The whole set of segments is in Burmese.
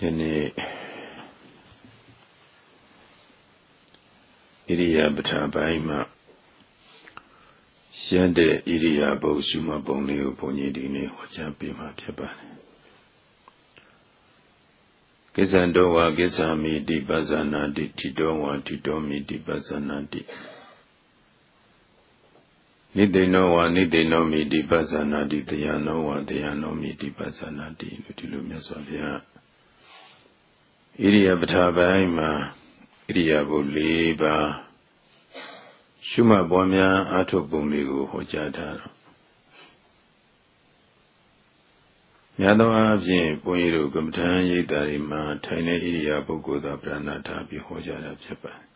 ယနေ့ဣရိယာပဋ္ဌာပိုင်းမှာရှင်းတဲ့ဣရိယာပုရှုမပုံလေးကိုဘုန်းကြီးဒီနေ့ဟောကြားပေးမှာဖြစ်ပါတယ်ကိစ္ဆံတော်ဝါကိစ္ဆာမိတိပဇာနာတိတိတော်ဝါတိတော်မိတိပဇာနာတိနိတိနောဝါနိတိနောမိတိပဇာနာတိတရားနောဝါတရားနောမိတိပဇာနာတိလို့ဒီလိုမြတ်စွာဘုရား ဣရိယာပဋ္ဌာပိုင်းမှာဣရိယာပု၄ပါးရှုမှတ်ပွားများအာထုပုံတွေကိုဟောကြားထားတော့မြတ်သောအားဖြင့်ဘုန်းကြီးတို့ကမ္မထံရိပ်တာတွေမှာထိုင်တဲ့ဣရိယာပုဂ္ဂိုလ်သာပြဏ္ဍထားပြီးဟောကြားတာဖြစ်ပါတယ်။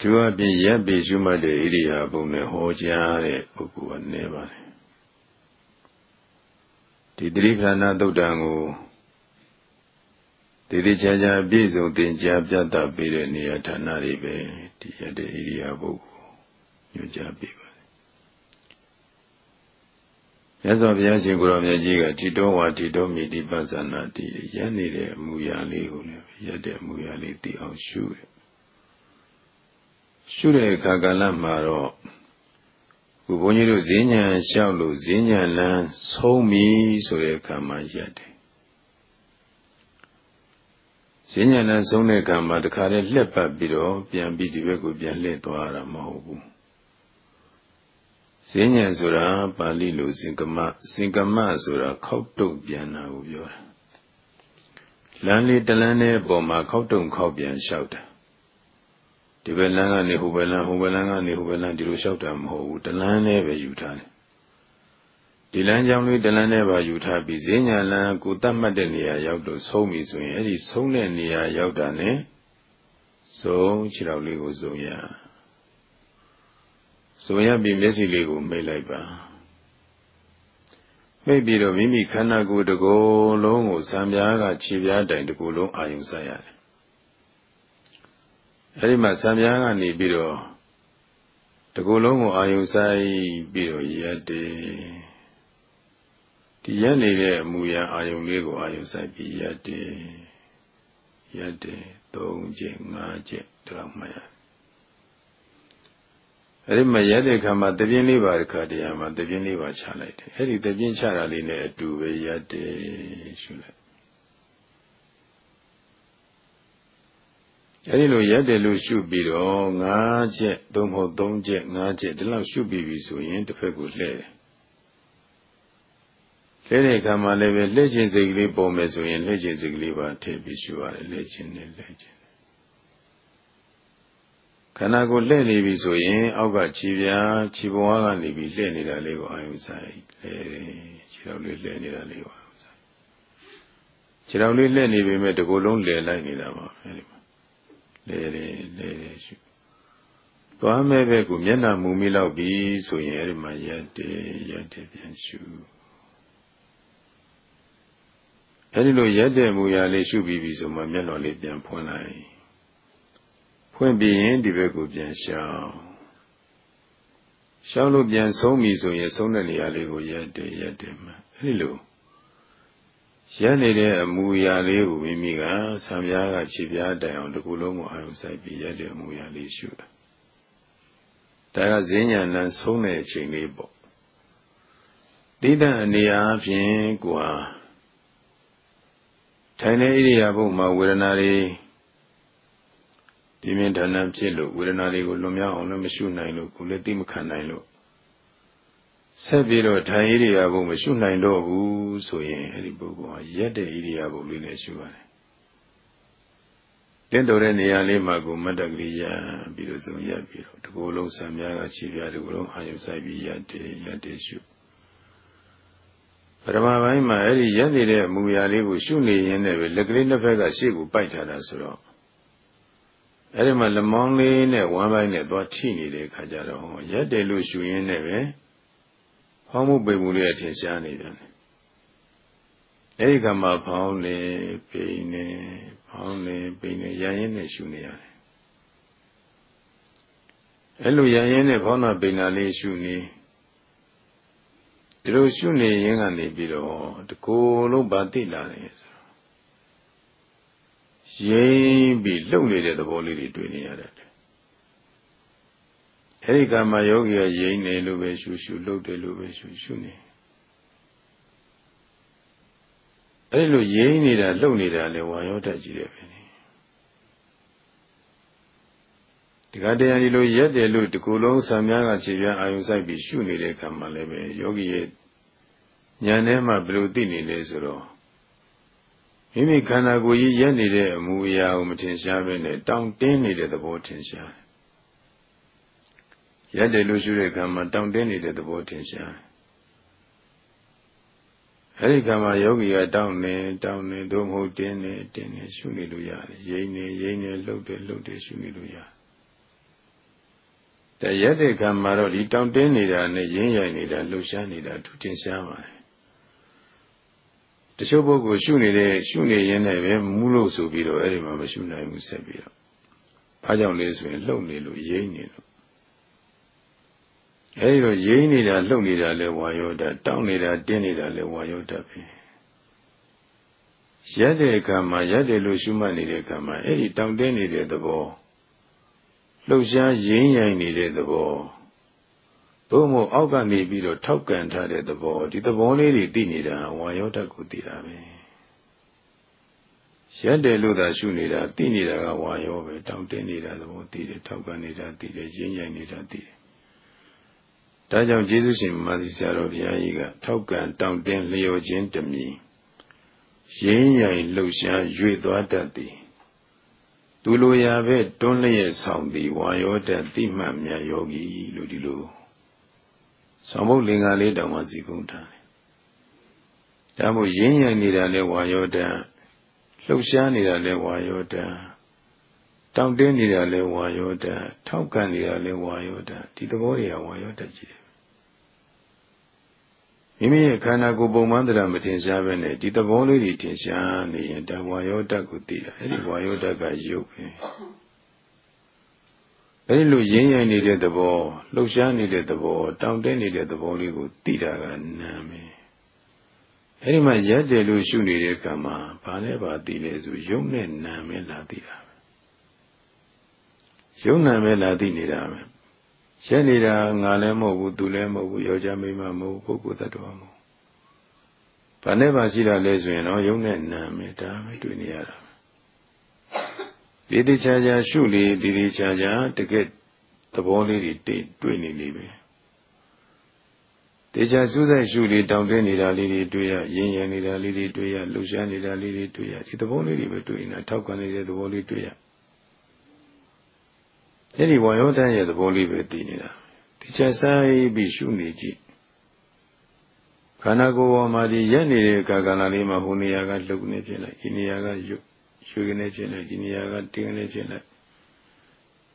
ဒီအပြင်ရပ်ပြီးရှုမှတ်တဲ့ဣရိယာပုနဲ့ဟောကြားတဲ့ပုဂ္ဂိုလ်ကနေပါတယ်။ဒီတိပ္ပဏသုတ်တံကို တည်တည်ချာချာပြည့်စုံသင်ကြားပြသပေးတဲ့နေရာဌာနတွေပဲဒီရတဲ့ဣရိယာပုကိုညွှန်ကြားပေးပါတယ်။မြတ်စွာဘုရားရှင်ကိုရောင်မြတ်ကြီးကတိတော်ဝါတိတော်မိတိပဇာနာတိရနေတဲ့အမူအရာလေးကိုလည်းရတဲ့အမူအရာလေးသိအောင်ရှုတယ်။ရှုတဲ့အခါကာလမှာတော့ဘုဘုန်းကြီးတို့ဈဉ္ဉံလျှောက်လို့ဈဉ္ဉံလန်းဆုံးပြီဆိုတဲ့အခါမှာရက်တယ် ဈဉ္ညာနဲ့ဆုံးတဲ့ကံမှာတခါတည်းလှက်ပတ်ပြီးတော့ပြန်ပြီးဒီဘက်ကိုပြန်လှည့်သွားတာမဟုတ်ဘူးဈဉ္ညာဆိုတာပါဠိလိုစင်ကမစင်ကမဆိုတာခောက်တုံပြန်တာကိုပြောတာလမ်းလေးတလမ်းနဲ့ပေါ်မှာခောက်တုံခောက်ပြန်လျှောက်တာဒီဘက်လမ်းကနေဟိုဘက်လမ်းဟိုဘက်လမ်းကနေဟိုဘက်လမ်းဒီလိုလျှောက်တာမဟုတ်ဘူးတလမ်းနဲ့ပဲယူထားတယ် ဒီလမ်းကြောင်းလေးတလမ်းနဲ့ပါယူထားပြီးဈဉ္ညာလမ်းကိုတတ်မှတ်တဲ့နေရာရောက်တော့ဆုံးပြီဆိုရင်အဲ့ဒီဆုံးတဲ့နေရာရောက်တာ ਨੇ ဆုံးခြေတော်လေးကိုဆုံးရဆုံးရပြီးမျက်စိလေးကိုမိတ်လိုက်ပါမိတ်ပြီးတော့မိမိခန္ဓာကိုယ်တစ်ကိုယ်လုံးကိုစံပြားကခြေပြားတိုင်တစ်ကိုယ်လုံးအာယုံဆိုင်ရတယ်အဲ့ဒီမှာစံပြားကနေပြီးတော့တကူလုံးကိုအာယုံဆိုင်ပြီးတော့ရက်တယ် ဒီရက်နေတဲ့အမူအရာအာယုံလေးကိုအာယုံဆိုင်ပြီးရက်တယ်ရက်တယ်၃ချက်၅ချက်ဒီလောက်မှရအဲ့ဒီမှာရက်တဲ့ခါမှာတပြင်းလေးပါတစ်ခါတည်းမှာတပြင်းလေးပါချလိုက်တယ်အဲ့ဒီတပြင်းချတာလေးနဲ့အတူပဲရက်တယ်ရှုလိုက်အဲ့ဒီလိုရက်တယ်လို့ရှုပြီးတော့၅ချက်သို့မဟုတ်၃ချက်၅ချက်ဒီလောက်ရှုပြီးပြီဆိုရင်တစ်ဖက်ကိုလှည့်တယ် လဲတဲ့အခါမှာလည်းပဲလှည့်ခြင်းစိတ်ကလေးပေါ်မယ်ဆိုရင်လှည့်ခြင်းစိတ်ကလေးပါထည့်ပြီးရှုရတယ်လှည့်ခြင်းနဲ့လှည့်ခြင်းခန္ဓာကိုလှည့်နေပြီဆိုရင် အောက်ကခြေပြားခြေဘဝကနေပြီးလှည့်နေတာလေးကိုအာယုဆိုင်လှည့်တယ်ခြေတော်လေးလှည့်နေတာလေးကိုအာယုဆိုင်ခြေတော်လေးလှည့်နေပြီမဲ့တကူလုံးလှည့်လိုက်နေတာပါအဲဒီမှာလှည့်တယ်လှည့်တယ်ရှုသွားမဲ့ဘက်ကမျက်နှာမူမိလောက်ပြီဆိုရင်အဲဒီမှာရက်တယ်ရက်တယ်ပြန်ရှု အဲဒီလိုရက်တဲ့မူရာလေးရှုပြီးပြီဆိုမှမျက်တော်လေးပြန်ဖွင့်လိုက်ဖွင့်ပြီးရင်ဒီဘက်ကိုပြန်ရှောင်းရှောင်းလို့ပြန်ဆုံးပြီဆိုရင်ဆုံးတဲ့နေရာလေးကိုရက်တယ်ရက်တယ်မှအဲဒီလိုရက်နေတဲ့အမူအရာလေးကိုမိမိကဆံပြားကခြေပြားတိုင်အောင်တစ်ခုလုံးကိုအာရုံစိုက်ပြီးရက်တဲ့အမူအရာလေးရှုတာဒါကဈဉ္ညာဏ်ဆုံးတဲ့အချိန်လေးပေါ့တိတ္တအနေအားဖြင့်ကိုဟာ ထိုင်တဲ့ဣရိယာပုမှာဝေဒနာတွေပြင်းပြင်းထန်ထန်ဖြစ်လို့ဝေဒနာတွေကိုလွန်မြောက်အောင်လည်းမရှုနိုင်လို့ကိုယ်လည်းသိမခံနိုင်လို့ဆက်ပြီးတော့ထိုင်ဣရိယာပုမရှုနိုင်တော့ဘူးဆိုရင်အဲ့ဒီပုဂ္ဂိုလ်ဟာရက်တဲ့ဣရိယာပုလေးနဲ့ရှုရတယ်တင့်တော်တဲ့နေရာလေးမှာကိုမတ္တကလေးရပြီးတော့ဆုံးရက်ပြီးတော့ဒီကိုယ်လုံးဆံများကခြေပြားဒီကိုယ်လုံးအာယုဆိုင်ပြီးရက်တယ်ရက်တယ်ရှု ပရမပိုင်းမှာအဲ့ဒီရက်နေတဲ့အမူအရာလေးကိုရှုနေရင်းနဲ့ပဲလက်ကလေးနှစ်ဖက်ကရှေ့ကိုပိုက်ထားတာဆိုတော့အဲ့ဒီမှာလမောင်းလေးနဲ့ဝမ်းပိုင်းနဲ့သွားထိနေတဲ့အခါကျတော့ရက်တယ်လို့ရှုရင်းနဲ့ပဲဟောင်းမှုပိန်မှုလေးအထင်ရှားနေတယ်အဲ့ဒီကမှာဖောင်းနေပိန်နေဖောင်းနေပိန်နေရရင်နဲ့ရှုနေရတယ်အဲ့လိုရရင်နဲ့ဖောင်းတာပိန်တာလေးရှုနေ ဒီလိုရှုနေရင်ကနေပြီးတော့တကိုယ်လုံးဗာသိလာတယ်ဆိုတော့ရိမ့်ပြီးလှုပ်နေတဲ့သဘောလေးတွေတွေ့နေရတယ်အဲဒီကမှာယောဂီကရိမ့်နေလို့ပဲရှုရှုလှုပ်တယ်လို့ပဲရှုရှုနေအဲဒီလိုရိမ့်နေတာလှုပ်နေတာလေဝါယောဓာတ်ကြီးတယ်ပဲ ဒီကတရားဒီလိုရက်တယ်လို့ဒီကိုယ်လုံးဆံများကခြေပြားအာယုံဆိုင်ပြီးရှုနေတဲ့အခါမှာလည်းပဲယောဂီရဲ့ဉာဏ်ထဲမှာဘယ်လိုသိနေလဲဆိုတော့မိမိခန္ဓာကိုယ်ကြီးရက်နေတဲ့အမူအရာကိုမထင်ရှားပဲနဲ့တောင့်တင်းနေတဲ့သဘောထင်ရှားရက်တယ်လို့ရှုတဲ့အခါမှာတောင့်တင်းနေတဲ့သဘောထင်ရှားအဲဒီကမှာယောဂီကတောင်းနေတောင်းနေသို့မဟုတ်တင်းနေတင်းနေရှုနေလို့ရတယ်ရိမ့်နေရိမ့်နေလှုပ်တယ်လှုပ်တယ်ရှုနေလို့ရတယ်တဲ့ ရက်တဲ့ကံမှာတော့ဒီတောင့်တင်းနေတာနဲ့ရင်းရိုင်နေတာလှုပ်ရှားနေတာထူးထင်ရှားပါတယ်တချို့ပုဂ္ဂိုလ်ရှုနေတဲ့ရှုနေရင်းနဲ့ပဲမူးလို့ဆိုပြီးတော့အဲ့ဒီမှာမရှုနိုင်ဘူးဆက်ပြီးတော့ဘာကြောင့်လဲဆိုရင်လှုပ်နေလို့ရိမ့်နေလို့အဲ့ဒီတော့ရိမ့်နေတာလှုပ်နေတာလဲဝါယောဓာတ်တောင့်နေတာတင်းနေတာလဲဝါယောဓာတ်ပဲရက်တဲ့အခါမှာရက်တယ်လို့ရှုမှတ်နေတဲ့အခါမှာအဲ့ဒီတောင့်တင်းနေတဲ့သဘော လှုပ်ရှားရင်းရိုင်နေတဲ့သဘောဘုံမို့အောက်ကနေပြီးတော့ထောက်ကန်ထားတဲ့သဘောဒီသဘောလေးတွေသိနေတာဝါယောဓာတ်ကိုသိတာပဲရက်တယ်လို့သာရှုနေတာသိနေတာကဝါယောပဲတောင့်တင်းနေတာသဘောသိတယ်ထောက်ကန်နေတာသိတယ်ရင်းရိုင်နေတာသိတယ်ဒါကြောင့်ယေရှုရှင်မာသီဆရာတော်ဘုရားကြီးကထောက်ကန်တောင့်တင်းလျော်ခြင်းတမီရင်းရိုင်လှုပ်ရှားရွေသွားတတ်သည် သူလိုရာပဲတွန်းလျက်ဆောင်သည်ဝါယောတတိမှတ်မြတ်ယောဂီလို့ဒီလိုဆောင်ဖို့လင်္ကာလေးတောင်မှစီကုံးထားတယ်။ဒါမို့ရင်းရိုင်နေတာလဲဝါယောတလှုပ်ရှားနေတာလဲဝါယောတတောင့်တင်းနေတာလဲဝါယောတထောက်ကန်နေတာလဲဝါယောတဒီသဘောတွေကဝါယောတကြီးတယ် မိမိရဲ့ခန္ဓာကိုယ်ပုံမှန်တရားမတင်ရှားပဲနဲ့ဒီသဘောလေးတွေတင်ရှားနေရင်တဝါယောဓာတ်ကိုသိတာအဲ့ဒီဝါယောဓာတ်ကရုပ်ပဲအဲ့ဒီလိုရင်းရိုင်နေတဲ့သဘောလှုပ်ရှားနေတဲ့သဘောတောင့်တင်းနေတဲ့သဘောလေးကိုသိတာကနာမည်အဲ့ဒီမှာရက်တယ်လို့ရှုနေတဲ့ကံမှာဘာနဲ့ပါသိလဲဆိုယုံနဲ့နာမည်လာသိတာယုံနာမည်လာသိနေတာပဲ ရက်နေတာငါလည်းမဟုတ်ဘူးသူလည်းမဟုတ်ဘူးယောက်ျားမိန်းမမဟုတ်ဘူးပုဂ္ဂိုလ်သတ္တဝါမဟုတ်ဘာနဲ့ပါရှိတာလဲဆိုရင်တော့ယုံနဲ့နာမယ်ဒါပဲတွေ့နေရတာဒီတိချာချာရှုလေဒီတိချာချာတကယ်သဘောလေးတွေတိတွေ့နေနေပဲတေချာစူးစိုက်ရှုလေတောင်းတင်းနေတာလေးတွေတွေ့ရရင်းရင်းနေတာလေးတွေတွေ့ရလှူရှားနေတာလေးတွေတွေ့ရဒီသဘောလေးတွေပဲတွေ့နေတာထောက်ခံနေတဲ့သဘောလေးတွေ့ရ အဲ့ဒီဝါယောတရဲ့သဘောလေးပဲသိနေတာဒီချက်ဆိုင်ပြီးရှုနေကြည့်ခန္ဓာကိုယ်ပေါ်မှာဒီရက်နေတဲ့ကာကလာလေးမှာဟိုနေရာကလှုပ်နေဖြစ်လိုက်ဒီနေရာကရွရွှေကနေဖြစ်လိုက်ဒီနေရာကတင်းကနေဖြစ်လိုက်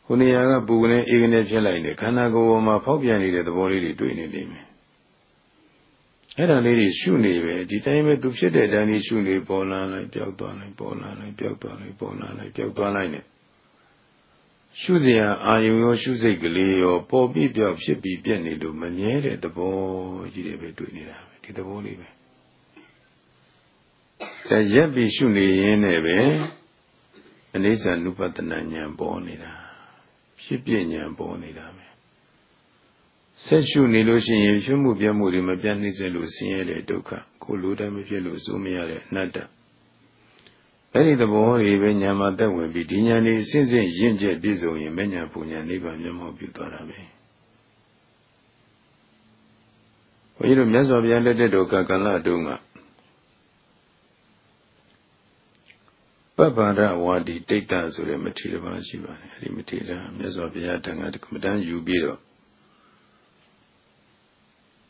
ဟိုနေရာကပူကနေအေးကနေဖြစ်လိုက်နေခန္ဓာကိုယ်ပေါ်မှာဖောက်ပြန်နေတဲ့သဘောလေးတွေတွေ့နေနေမယ်အဲ့ဒါလေးတွေရှုနေပဲဒီတိုင်းပဲသူဖြစ်တဲ့အတိုင်းလေးရှုနေပေါ်လာလိုက်ပျောက်သွားလိုက်ပေါ်လာလိုက်ပျောက်သွားလိုက်ပေါ်လာလိုက်ပျောက်သွားလိုက်နဲ့ ရှုစရာအာယုံရောရှုစိတ်ကလေးရောပေါ်ပြီးပြောက်ဖြစ်ပြီးပြက်နေလို့မမြဲတဲ့သဘောကြီးတွေပဲတွေ့နေတာပဲဒီသဘောလေးပဲဒါရက်ပြီးရှုနေရင်းနဲ့ပဲအနိစ္စနုပတနာဉာဏ်ပေါ်နေတာဖြစ်ပြဉာဏ်ပေါ်နေတာပဲဆက်ရှုနေလို့ရှိရင်ရှုမှုပြမှုတွေမပြတ်နှိမ့်စေလို့ဆင်းရဲတဲ့ဒုက္ခကိုလိုတိုင်းမဖြစ်လို့စိုးမရတဲ့အနတ္တ အဲ့ဒီသဘောတွေပဲညာမှာတက်ဝင်ပြီးဒီညာနေအစဉ်စဉ်ရင့်ကျက်ပြည့်စုံရင်မညာပူညာနိဗ္ဗာန်မျက်မှောက်ပြုသွားတာပဲဘုန်းကြီးတို့မြတ်စွာဘုရားလက်ထက်တော်ကကလတုံးကပပ္ပန္ဒဝါဒီတိတ်တဆိုတဲ့မထေရဘာရှိပါတယ်အဲ့ဒီမထေရမြတ်စွာဘုရားတန်ခါတကမတန်းယူပြီးတော့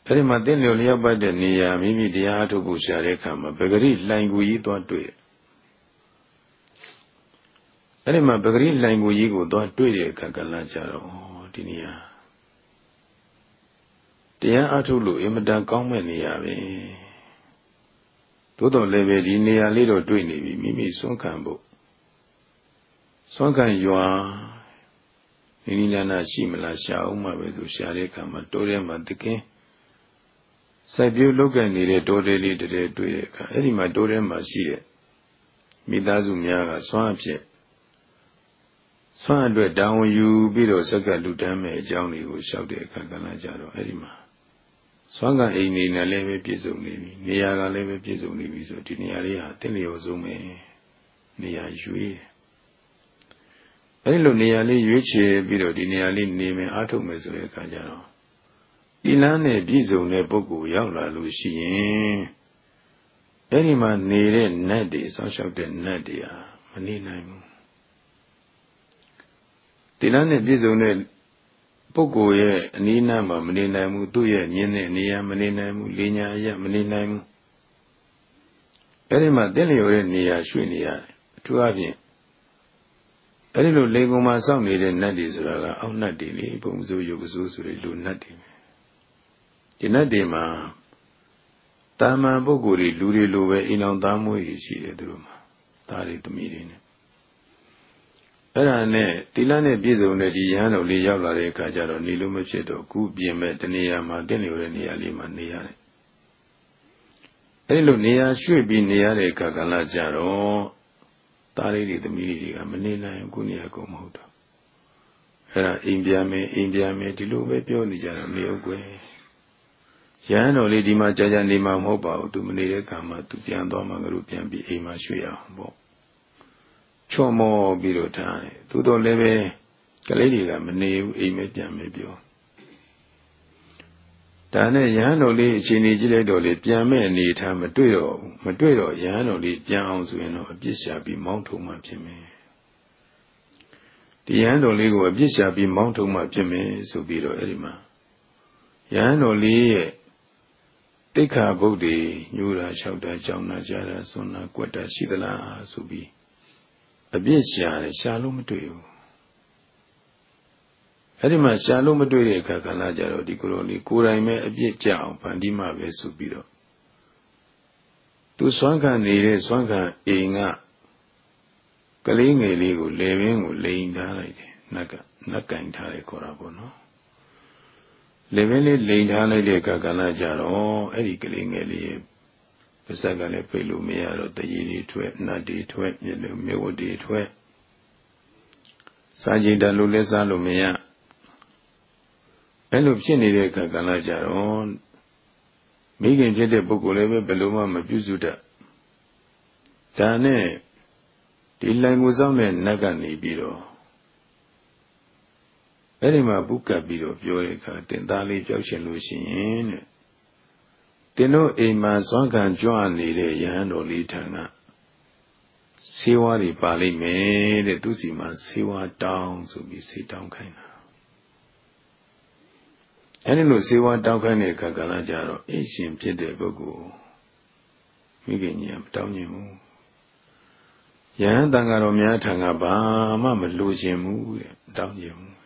အဲ့ဒီမှာတင်းလျော်လျောက်ပတ်တဲ့နေရာမိမိတရားအထုတ်ဖို့ရှာတဲ့အခါမှာပဂရိလှိုင်ကူကြီးသွားတွေ့တယ် အဲ့ဒီမှာပဂရိလိုင်ကိုကြီးကိုသွားတွေ့တဲ့အခါကလည်းကြတော့ဒီနေရာတရားအထုလို့အင်မတန်ကောင်းမဲ့နေရာပဲသို့တော်လည်းပဲဒီနေရာလေးတော့တွေ့နေပြီမိမိစွန့်ခံဖို့စွန့်ခံရွာနိနိလနာရှိမလားရှာအောင်မှပဲဆိုရှာတဲ့အခါမှာတိုးထဲမှာတကင်းစိုက်ပျိုးလုပ်ကင်နေတဲ့တိုးတဲလေးတည်းတွေ့တဲ့အခါအဲ့ဒီမှာတိုးထဲမှာရှိတဲ့မိသားစုများကစွမ်းအဖြစ် စွမ်းအတွက်တောင်းယူပြီးတော့စက္ကလူတန်းမဲ့အကြောင်းတွေကိုရှောက်တဲ့အခါကလည်းကြတော့အဲ့ဒီမှာစွမ်းကအိမ်နေနဲ့လည်းပဲပြည့်စုံနေပြီနေရာကလည်းပဲပြည့်စုံနေပြီဆိုဒီနေရာလေးဟာတင်းလျော်ဆုံးပဲနေရာရွေးအဲ့ဒီလိုနေရာလေးရွေးချယ်ပြီးတော့ဒီနေရာလေးနေမယ်အားထုတ်မယ်ဆိုတဲ့အခါကျတော့ဒီလမ်းနဲ့ပြည့်စုံတဲ့ပုဂ္ဂိုလ်ရောက်လာလို့ရှိရင်အဲ့ဒီမှာနေတဲ့နတ်တွေစောင့်ရှောက်တဲ့နတ်တွေဟာမနေနိုင်ဘူး ဒီလမ်းနဲ့ပြည့်စုံတဲ့ပုဂ္ဂိုလ်ရဲ့အနိနာမှာမနေနိုင်ဘူးသူ့ရဲ့မြင်တဲ့နေရာမနေနိုင်ဘူးလေညာအရမနေနိုင်ဘူးအဲ့ဒီမှာတင်းလျော်တဲ့နေရာရွှေ့နေရတယ်အထူးအဖြင့်အဲ့ဒီလိုလေကုံမှာစောင့်နေတဲ့နတ်တွေဆိုတာကအောက်နတ်တွေလေဘုံစိုးယုတ်စိုးဆိုတဲ့လူနတ်တွေဒီနတ်တွေမှာတာမန်ပုဂ္ဂိုလ်တွေလူတွေလိုပဲအိမ်အောင်သားမွေးတွေရှိတယ်သူတို့မှာသားတွေသမီးတွေနဲ့ အဲ့ဒါနဲ့တိလနဲ့ပြည့်စုံတဲ့ဒီရဟန်းတော်လေးရောက်လာတဲ့အခါကျတော့နေလို့မဖြစ်တော့ခုပြင်မဲ့တနေရာမှာတင့်လျော်တဲ့နေရာလေးမှာနေရတယ်အဲ့ဒီလိုနေရာရွှေ့ပြီးနေရတဲ့အခါကလည်းကြတော့သားလေးတွေသမီးတွေကမနေနိုင်ခုနေရာကုန်မဟုတ်တော့အဲ့ဒါအိမ်ပြန်မယ်အိမ်ပြန်မယ်ဒီလိုပဲပြောနေကြတာမဟုတ်ကွယ်ရဟန်းတော်လေးဒီမှာကြာကြာနေမှာမဟုတ်ပါဘူးသူမနေတဲ့ခါမှာသူပြန်သွားမှငါတို့ပြန်ပြီးအိမ်မှာရွှေ့ရအောင်ပေါ့ ချော့မောပြီးတော့ထားတယ်သို့တော်လည်းပဲကလေးတွေကမနေဘူးအိမ်မဲပြန်မဲပြောဒါနဲ့ရဟန်းတော်လေးအချိန်ကြီးကြည့်လိုက်တော့လေပြန်မဲ့အနေထားမတွေ့တော့ဘူးမတွေ့တော့ရဟန်းတော်လေးပြန်အောင်ဆိုရင်တော့အပြစ်ရှာပြီးမောင်းထုံမှဖြစ်မယ်ဒီရဟန်းတော်လေးကိုအပြစ်ရှာပြီးမောင်းထုံမှဖြစ်မယ်ဆိုပြီးတော့အဲ့ဒီမှာရဟန်းတော်လေးရဲ့တိခါဘုဒ္ဓေညူတာလျှောက်တာကြောင်းတာကြားတာဆွမ်းတာကွက်တာရှိသလားဆိုပြီး အပြစ်ရှာတယ်ရှာလို့မတွေ့ဘူးအဲ့ဒီမှာရှာလို့မတွေ့တဲ့အခါကလည်းကြတော့ဒီကိုလိုလေးကိုယ်တိုင်ပဲအပြစ်ကြအောင်ဗန္ဒီမှပဲဆိုပြီးတော့သူစွမ်းခံနေတဲ့စွမ်းခံအိမ်ကကလေးငယ်လေးကိုလေပင်ကိုလိန်ထားလိုက်တယ်နတ်ကနတ်ကင်ထားတယ်ခေါ်တာပေါ့နော်လေပင်လေးလိန်ထားလိုက်တဲ့အခါကလည်းကြတော့အဲ့ဒီကလေးငယ်လေးရဲ့ ပါဇက်ကလည်းပိတ်လို့မရတော့တရေတွေထွက်နတ်တွေထွက်မြေလို့မြေဝတ်တွေထွက်စာကြည်တလို့လည်းစားလို့မရအဲ့လိုဖြစ်နေတဲ့အခါကလည်းကြတော့မိခင်ဖြစ်တဲ့ပုဂ္ဂိုလ်လည်းပဲဘယ်လိုမှမပြုစုတတ်ဒါနဲ့ဒီလိုင်ကိုစောင့်တဲ့နတ်ကနေပြီးတော့အဲ့ဒီမှာပုကပ်ပြီးတော့ပြောတဲ့အခါတင်သားလေးကြောက်ရှင်လို့ရှိရင်တဲ့ တင်တို့အိမ်မှာဇွမ်းခံကြွနေတဲ့ယဟန်တော်လေးထံကဆေးဝါးတွေပါလိမ့်မယ်တဲ့သူစီမှာဆေးဝါးတောင်းဆိုပြီးဆေးတောင်းခိုင်းတာအဲဒီလိုဆေးဝါးတောင်းခိုင်းတဲ့အခါကလည်းကြတော့အိရှင်ဖြစ်တဲ့ပုဂ္ဂိုလ်မိခင်ကြီးကမတောင်းခြင်းဘူးယဟန်တန်ဃာတော်များထံကဘာမှမလိုချင်ဘူးတဲ့တောင်းခြင်းဘူး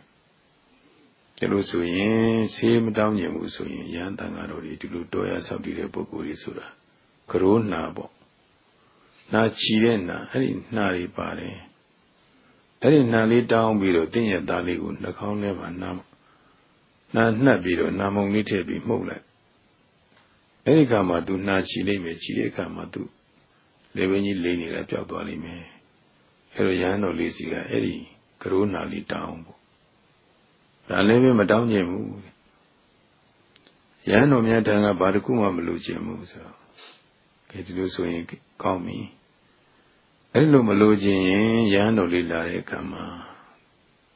ဒါလို့ဆိုရင်ဆေးမတောင်းကျင်ဘူးဆိုရင်ရဟန်းတန်ဃာတော်တွေဒီလိုတောရဆောက်တည်တဲ့ပုဂ္ဂိုလ်တွေဆိုတာကရိုးနာပေါ့နာချီတဲ့နာအဲ့ဒီနာတွေပါတယ်အဲ့ဒီနာလေးတောင်းပြီးတော့တင်းရသားလေးကိုနှာခေါင်းထဲမှာနာနာနှက်ပြီးတော့နာမုံလေးထည့်ပြီးမှုတ်လိုက်အဲ့ဒီကမှသူနာချီလိမ့်မယ်ချီတဲ့အခါမှာသူလေဝင်းကြီးလိမ့်နေတာပျောက်သွားလိမ့်မယ်အဲ့တော့ရဟန်းတော်လေးစီကအဲ့ဒီကရိုးနာလေးတောင်းပေါ့ ဒါလည်းပဲမတောင်းကျင်ဘူးရဟန်းတော်များတန်ကဘာတစ်ခုမှမလိုချင်ဘူးဆိုတော့ကဲဒီလိုဆိုရင်ကောင်းပြီအဲ့လိုမလိုချင်ရင်ရဟန်းတော်လေးလာတဲ့အခါမှာ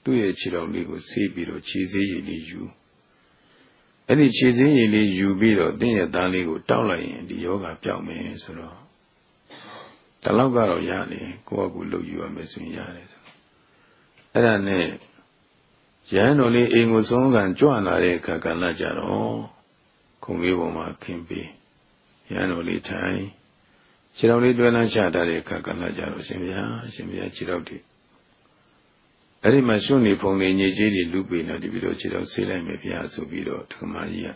သူ့ရဲ့ခြေတော်လေးကိုဆေးပြီးတော့ခြေဆေးရည်လေးယူအဲ့ဒီခြေဆေးရည်လေးယူပြီးတော့တင်းရဲ့သားလေးကိုတောက်လိုက်ရင်ဒီယောဂပျောက်မယ်ဆိုတော့တလောက်ကတော့ရတယ်ကိုယ့်အကူလှုပ်ယူရမယ်ဆိုရင်ရတယ်ဆိုအဲ့ဒါနဲ့ ရဟန်းတော်လေးအိမ်ကိုဆုံးကန်ကြွလာတဲ့အခါကလည်းကြတော့ခုံလေးပေါ်မှာခင်းပြီးရဟန်းတော်လေးထိုင်ခြေတော်လေးတွဲလန်းချထားတဲ့အခါကလည်းကြတော့ရှင်ဗျာရှင်ဗျာခြေတော်တည်းအဲ့ဒီမှာရှုံနေဖုံနေညစ်ကြေးတွေလူပေနေတပြီးတော့ခြေတော်ဆေးလိုက်မယ်ဗျာဆိုပြီးတော့ဓမ္မကြီးက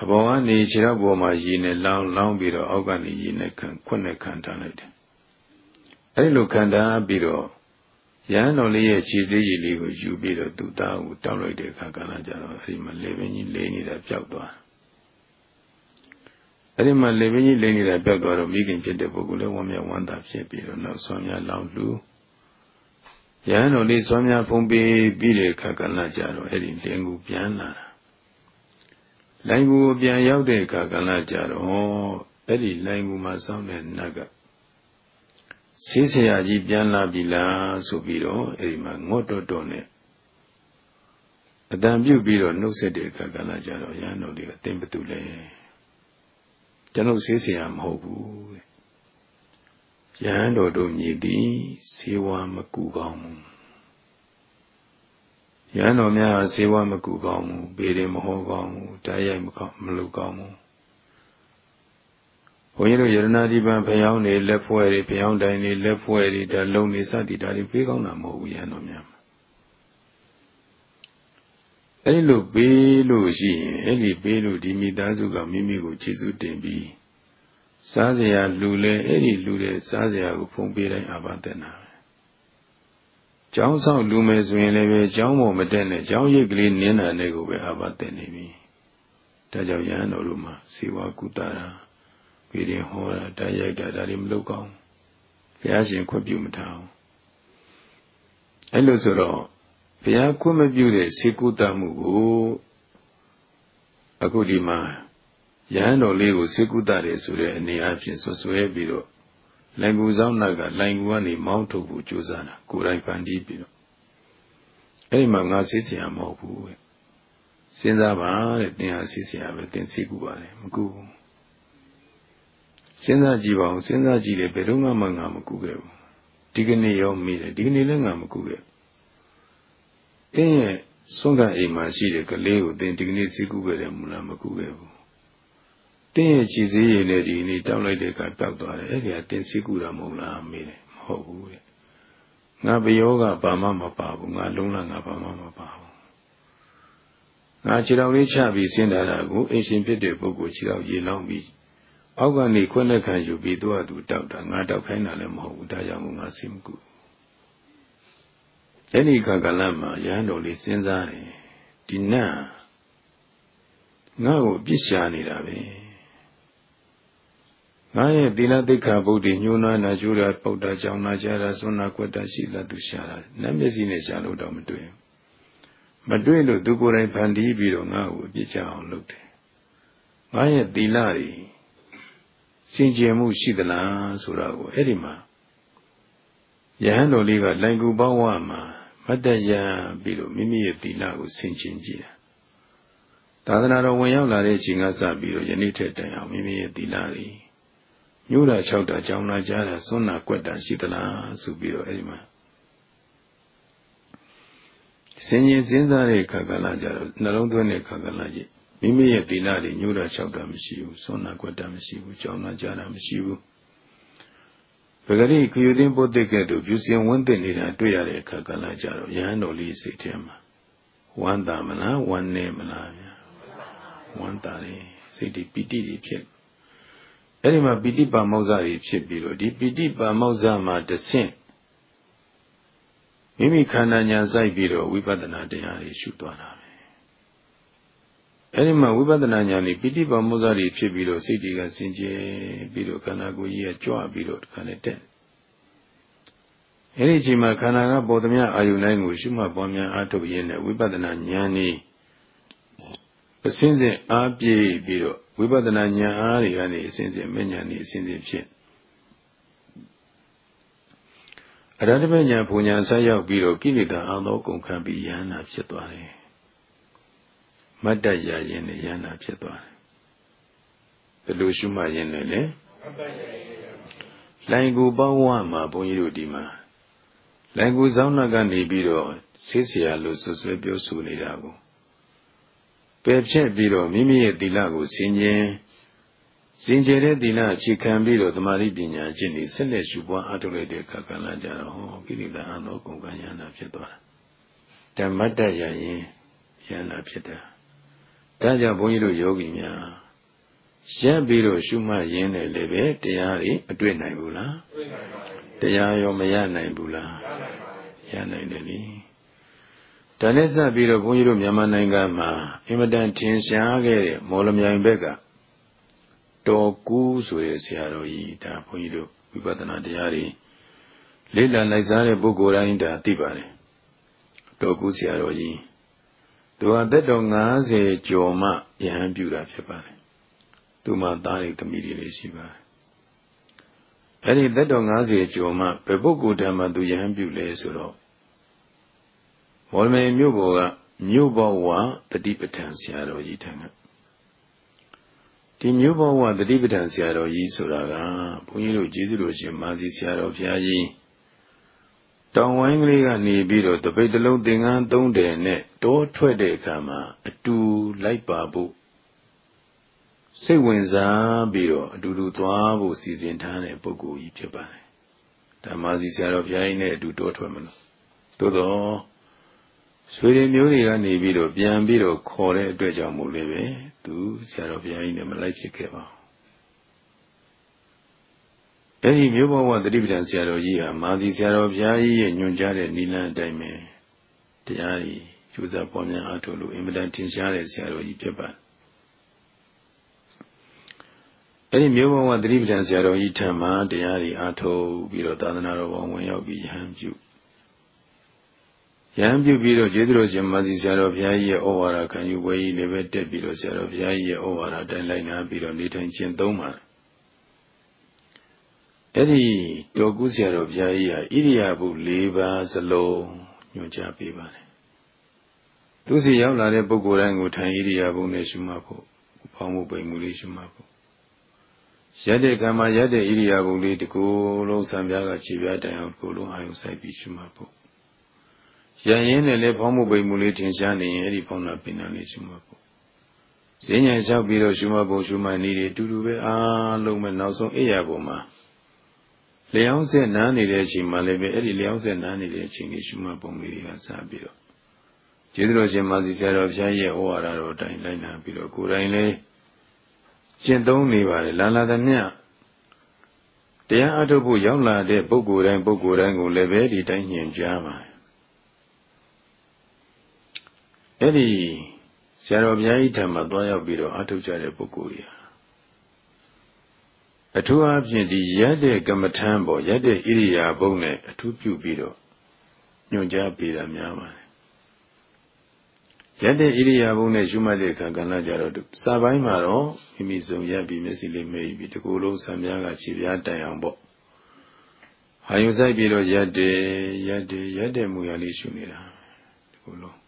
အဘောကနေခြေတော်ပေါ်မှာရည်နဲ့လောင်းလောင်းပြီးတော့အောက်ကနေရည်နဲ့ခံခွနဲ့ခံထားလိုက်တယ်အဲ့ဒီလိုခံထားပြီးတော့ ရဟန်းတော်လေးရဲ့ခြေစည်းရည်လေးကိုယူပြီးတော့သူ့သားကိုတောက်လိုက်တဲ့အခါကလည်းကြတော့အဲဒီမှာလေပင်ကြီးလေးနေတာပျောက်သွားအဲ့ဒီမှာလေပင်ကြီးလိမ့်နေတာပြောက်သွားတော့မိခင်ဖြစ်တဲ့ပုဂ္ဂိုလ်လည်းဝမ်းမြောက်ဝမ်းသာဖြစ်ပြီးတော့နောက်ဆွမ်းများလောင်လူရဟန်းတော်လေးဆွမ်းများဖုံးပေးပြီးတဲ့အခါကလည်းကြတော့အဲ့ဒီလင်ကူပြန်လာတာလိုင်ကူပြန်ရောက်တဲ့အခါကလည်းကြတော့အဲ့ဒီလိုင်ကူမှာစောင်းတဲ့နတ်က ဆေးဆရာကြီးပြန်လာပြီလားဆိုပြီးတော့အဲ့ဒီမှာငေါ့တော်တော်နဲ့အတန်ပြုတ်ပြီးတော့နှုတ်ဆက်တဲ့အခါကလည်းကြတော့ရဟန်းတော်လေးကသင်ဘသူလဲကျွန်ုပ်ဆေးဆရာမဟုတ်ဘူးတဲ့ရဟန်းတော်တို့ညီသည်ဆေးဝါးမကူကောင်းဘူးရဟန်းတော်များဆေးဝါးမကူကောင်းဘူးပေတယ်မဟောကောင်းဘူးတရားရိုက်မကောင်းမလုပ်ကောင်းဘူး ဘုန်းကြီးတို့ယရနာဒီပံဖျောင်းနေလက်ဖွဲတွေဖျောင်းတိုင်းနေလက်ဖွဲတွေဒါလုံနေစသည်ဒါတွေပေးကောင်းတာမဟုတ်ဘူးရဟန်းတော်များအဲ့လိုပေးလို့ရှိရင်အဲ့ဒီပေးလို့ဒီမိသားစုကမိမိကိုကျေးဇူးတင်ပြီးစားစရာလူလဲအဲ့ဒီလူတဲ့စားစရာကိုဖုံးပေးတိုင်းအာဘတဲ့နာကျောင်းဆောင်လူမယ်ဆိုရင်လည်းပဲကျောင်းပေါ်မတက်နဲ့ကျောင်းရိပ်ကလေးနင်းတာနဲ့ကိုပဲအာဘတဲ့နေပြီဒါကြောင့်ရဟန်းတော်တို့မှာစေဝါကုသတာ ပြည်ရင်ဟောတာတရားရိုက်တာဒါတွေမလုပ်ကောင်းဘုရားရှင်ခွင့်ပြုမထားအောင်အဲ့လိုဆိုတော့ဘုရားခွင့်မပြုတဲ့စေကုသမှုကိုအခုဒီမှာရဟန်းတော်လေးကိုစေကုသတယ်ဆိုတဲ့အနေအချင်းဆွဆွဲပြီးတော့လိုင်ကူဆောင်နာကလိုင်ကူကနေမောင်းထုတ်ဖို့ကြိုးစားတာကိုယ်တိုင်ဖန်တီးပြီးတော့အဲ့ဒီမှာငါဆေးဆရာမဟုတ်ဘူးတဲ့စဉ်းစားပါတဲ့သင်ဟာဆေးဆရာပဲသင်စေကူပါတယ်မကူဘူး စဉ်းစားကြည့်ပါဦးစဉ်းစားကြည့်တယ်ဘယ်တော့မှငါမကူခဲ့ဘူးဒီကနေ့ရောမိတယ်ဒီကနေ့လည်းငါမကူခဲ့ဘူးတင်းရဲ့စွန့်ကအိမ်မှာရှိတဲ့ကလေးကိုတင်းဒီကနေ့စီးကူးခဲ့တယ်မလားမကူခဲ့ဘူးတင်းရဲ့ခြေစည်းရည်နဲ့ဒီနေ့တောက်လိုက်တဲ့အခါပျောက်သွားတယ်အဲ့ဒီကတင်းစီးကူးတာမဟုတ်လားမေးတယ်မဟုတ်ဘူးတဲ့ငါဘယောကဘာမှမပါဘူးငါလုံးလာငါဘာမှမပါဘူးငါခြေတော်လေးချပြီးဆင်းလာတာကိုအရှင်ဖြစ်တဲ့ပုဂ္ဂိုလ်ခြေတော်ရေလောင်းပြီး အောက်ကနေခွင့်လက်ခံယူပြီးသူ့အတူတောက်တာငါတောက်ခိုင်းတာလည်းမဟုတ်ဘူးဒါကြောင့်ငါစိမကူအဲ့ဒီခါကလမှာရဟန်းတော်လေးစဉ်းစားတယ်ဒီနတ်ငါ့ကိုပြစ်ရှာနေတာပဲငါရဲ့သီလသိက္ခာပုဒ်တွေညှိုးနှွမ်းတာကျိုးတာပုဒ်တာကြောင်းတာကြားတာစွန်းတာကွက်တာရှိလာသူရှာတာနတ်မျက်စိနဲ့ရှာလို့တော့မတွေ့မတွေ့လို့သူကိုယ်တိုင်ဖန်တီးပြီးတော့ငါ့ကိုအပြစ်ချအောင်လုပ်တယ်ငါရဲ့သီလတွေ စင်ကြယ်မှုရှိသလားဆိုတာကိုအဲ့ဒီမှာယဟန်တော်လေးကလိုင်ကူပေါင်းဝမှာမတ်တရပြီးတော့မိမိရဲ့သီလကိုဆင်ခြင်ကြည့်တာသာသနာတော်ဝင်ရောက်လာတဲ့အချိန်ကစပြီးတော့ယနေ့ထက်တိုင်အောင်မိမိရဲ့သီလတွေညို့တာ၆တာကြောင်းတာကြားတာစွန့်တာကွက်တာရှိသလားဆိုပြီးတော့အဲ့ဒီမှာစင်ရင်စဉ်းစားတဲ့ခါကလာကြတော့နှလုံးသွင်းတဲ့ခါကလာကြီး မိမိရဲ့သီလတွေညို့တာ၆တာမရှိဘူးစွန့်တာကွက်တာမရှိဘူးကြောင်းတာကြားတာမရှိဘူးပဂရိခယူသိင်းပုတ်တဲ့ကဲ့သို့ပြုစင်ဝန်းသိနေတာတွေ့ရတဲ့အခါကလည်းကြတော့ယဟန်တော်လေးစိတ်ထဲမှာဝမ်းသာမလားဝမ်းနေမလားဗျာဝမ်းသာတယ်စိတ်ဒီပီတိတွေဖြစ်အဲ့ဒီမှာပီတိပါမောဇ္ဇတွေဖြစ်ပြီးတော့ဒီပီတိပါမောဇ္ဇမှာတဆင့်မိမိခန္ဓာညာစိုက်ပြီးတော့ဝိပဿနာတရားတွေရှုသွားတာ အဲ့ဒီမှာဝိပဿနာဉာဏ်လေးပိဋိပါမောဇ္ဇတွေဖြစ်ပြီးတော့စိတ်တွေကစင်ကြယ်ပြီးတော့ခန္ဓာကိုယ်ကြီးကကြွပြီးတော့ဒီခါနဲ့တက်အဲ့ဒီအချိန်မှာခန္ဓာကပေါ်သမျှအာယုန်တိုင်းကိုရှုမှတ်ပွားများအားထုတ်ရင်းနဲ့ဝိပဿနာဉာဏ်ဤအစဉ်စဉ်အားပြည့်ပြီးတော့ဝိပဿနာဉာဏ်အားတွေကနေအစဉ်စဉ်မဉာဏ်ဤအစဉ်စဉ်ဖြစ်အရဟတမဉာဏ်ဘုံဉာဏ်ဆက်ရောက်ပြီးတော့ကိလေသာအသောကုန်ခံပြီးယန္တာဖြစ်သွားတယ် မတ်တရရင်နဲ့ယန္တာဖြစ်သွားတယ်ဘယ်လိုရှုမှတ်ရင်လဲလိုင်ကူပေါင်းဝမှာဘုန်းကြီးတို့ဒီမှာလိုင်ကူစောင်းနာကနေပြီးတော့ဆေးဆရာလို့ဆွဆွဲပြောဆိုနေတာကိုပယ်ဖြတ်ပြီးတော့မိမိရဲ့သီလကိုစင်ကြင်စင်ကြယ်တဲ့သီလအခြေခံပြီးတော့သမာဓိပညာကျင့်နေဆက်လက်ရှုပွားအားထုတ်လိုက်တဲ့အခါကလည်းကြတော့ဟောကိရိတာအသောကုန်ကယန္တာဖြစ်သွားတာဓမ္မတ္တရရင်ယန္တာဖြစ်တာ ဒါကြောင့်ဘုန်းကြီးတို့ယောဂီများရက်ပြီးတော့ရှုမှတ်ရင်းတယ်လည်းပဲတရားတွေမတွေ့နိုင်ဘူးလားတရားရောမရနိုင်ဘူးလားရနိုင်တယ်လေဒါနဲ့စပြီးတော့ဘုန်းကြီးတို့မြန်မာနိုင်ငံမှာအင်မတန်ထင်ရှားခဲ့တဲ့မော်လမြိုင်ဘက်ကတော်ကူဆိုတဲ့ဆရာတော်ကြီးဒါဘုန်းကြီးတို့ဝိပဿနာတရားတွေလေ့လာလိုက်စားတဲ့ပုဂ္ဂိုလ်တိုင်းဒါသိပါတယ်တော်ကူဆရာတော်ကြီး သူဟာသက်တော်90ကျော်မှယဟန်ပြုတာဖြစ်ပါတယ်သူမှသားတွေသမီးတွေလည်းရှိပါတယ်အဲ့ဒီသက်တော်90ကျော်မှဘယ်ပုဂ္ဂိုလ်တည်းမှသူယဟန်ပြုလဲဆိုတော့မော်လမြိုင်မြို့ပေါ်ကမြို့ဘဝတတိပဋ္ဌာန်ဆရာတော်ကြီးထံကဒီမြို့ဘဝတတိပဋ္ဌာန်ဆရာတော်ကြီးဆိုတာကဘုန်းကြီးတို့ကျေးဇူးတော်ရှင်မာစီဆရာတော်ဘုရားကြီး တောင်ဝိုင်းကလေးကနေပြီးတော့တပိတ်တလုံးသင်္ကန်းသုံးတယ်နဲ့တောထွက်တဲ့အခါမှာအတူလိုက်ပါဖို့စိတ်ဝင်စားပြီးတော့အတူတူသွားဖို့စီစဉ်ထားတဲ့ပုဂ္ဂိုလ်ကြီးဖြစ်ပါတယ်။ဓမ္မစီဆရာတော်ဘုရားကြီးနဲ့အတူတောထွက်မလို့သို့တော့ဆွေတွေမျိုးတွေကနေပြီးတော့ပြန်ပြီးတော့ခေါ်တဲ့အတွက်ကြောင့်မို့လေပဲသူဆရာတော်ဘုရားကြီးနဲ့မလိုက်ဖြစ်ခဲ့ပါဘူး အဲ့ဒီမျိုးဘဝတတိပဌာန်ဆရာတော်ကြီးဟာမာသီဆရာတော်ဘုရားကြီးရဲ့ညွှန်ကြားတဲ့နိလန်းအတိုင်းပဲတရားကြီးကျူးစာပွားများအားထုတ်လို့အင်မတန်ထင်ရှားတဲ့ဆရာတော်ကြီးဖြစ်ပါတယ်အဲ့ဒီမျိုးဘဝတတိပဌာန်ဆရာတော်ကြီးထံမှာတရားကြီးအားထုတ်ပြီးတော့သာသနာတော်ဘောင်ဝင်ရောက်ပြီးယဟန်ပြုယဟန်ပြုပြီးတော့ကျေးဇူးတော်ရှင်မာစီဆရာတော်ဘုရားကြီးရဲ့ဩဝါဒခံယူပွဲကြီးလည်းပဲတက်ပြီးတော့ဆရာတော်ဘုရားကြီးရဲ့ဩဝါဒတိုင်းလိုက်နာပြီးတော့နေထိုင်ကျင့်သုံးပါတယ် အဲ့ဒီတော်ကူးဆရာတော်ဘုရားကြီးဟာဣရိယာပု၄ပါးစလုံးညွှန်ကြားပေးပါတယ်သူစီရောက်လာတဲ့ပုဂ္ဂိုလ်တိုင်းကိုထိုင်ဣရိယာပုနဲ့ရှုမှတ်ဖို့ဖောင်းမှုပိန်မှုလေးရှုမှတ်ဖို့ရတဲ့ကံမှာရတဲ့ဣရိယာပုလေးတကူလုံးစံပြားကခြေပြားတိုင်အောင်တကူလုံးအာယုစိုက်ပြီးရှုမှတ်ဖို့ရရင်နဲ့လည်းဖောင်းမှုပိန်မှုလေးထင်ရှားနေရင်အဲ့ဒီဖောင်းတာပိန်တာလေးရှုမှတ်ဖို့ဈဉ္ဉံလျှောက်ပြီးတော့ရှုမှတ်ဖို့ရှုမှတ်နည်းတွေအတူတူပဲအားလုံးပဲနောက်ဆုံးအိယာပုံမှာ လျောင်းဆက်နားနေတဲ့အချိန်မှာလည်းပဲအဲ့ဒီလျောင်းဆက်နားနေတဲ့အချိန်ကြီးရှုမှတ်ပုံလေးတွေကစပြီးတော့ကျေးဇူးတော်ရှင်မာစီဆရာတော်ဘုရားရဲ့ဩဝါဒတော်တိုင်းလိုက်နာပြီးတော့ကိုယ်တိုင်လည်းကျင့်သုံးနေပါတယ်လာလာသမျှတရားအထုတ်ဖို့ရောက်လာတဲ့ပုဂ္ဂိုလ်တိုင်းပုဂ္ဂိုလ်တိုင်းကိုလည်းပဲဒီတိုင်းညင်ကြားပါတယ်အဲ့ဒီဆရာတော်ဘုရားကြီးထံမှာသွားရောက်ပြီးတော့အထုတ်ကြတဲ့ပုဂ္ဂိုလ်တွေ အထူးအားဖြင့်ဒီရက်တဲ့ကမ္မထံပေါ်ရက်တဲ့ဣရိယာပုနဲ့အထူးပြုပြီးတော့ညွှန်ကြားပေးတာများပါတယ်ရက်တဲ့ဣရိယာပုနဲ့ရှုမှတ်တဲ့အခါကဏ္ဍကြတော့စာပိုင်းမှာတော့မိမိစုံရက်ပြီးမျက်စိလေးမိတ်ပြီးတကူလုံးဆံပြားကခြေပြားတိုင်အောင်ပေါ့ဟာယုဆိုင်ပြီးတော့ရက်တဲ့ရက်တဲ့ရက်တဲ့မူရလေးရှုနေတာတကူလုံး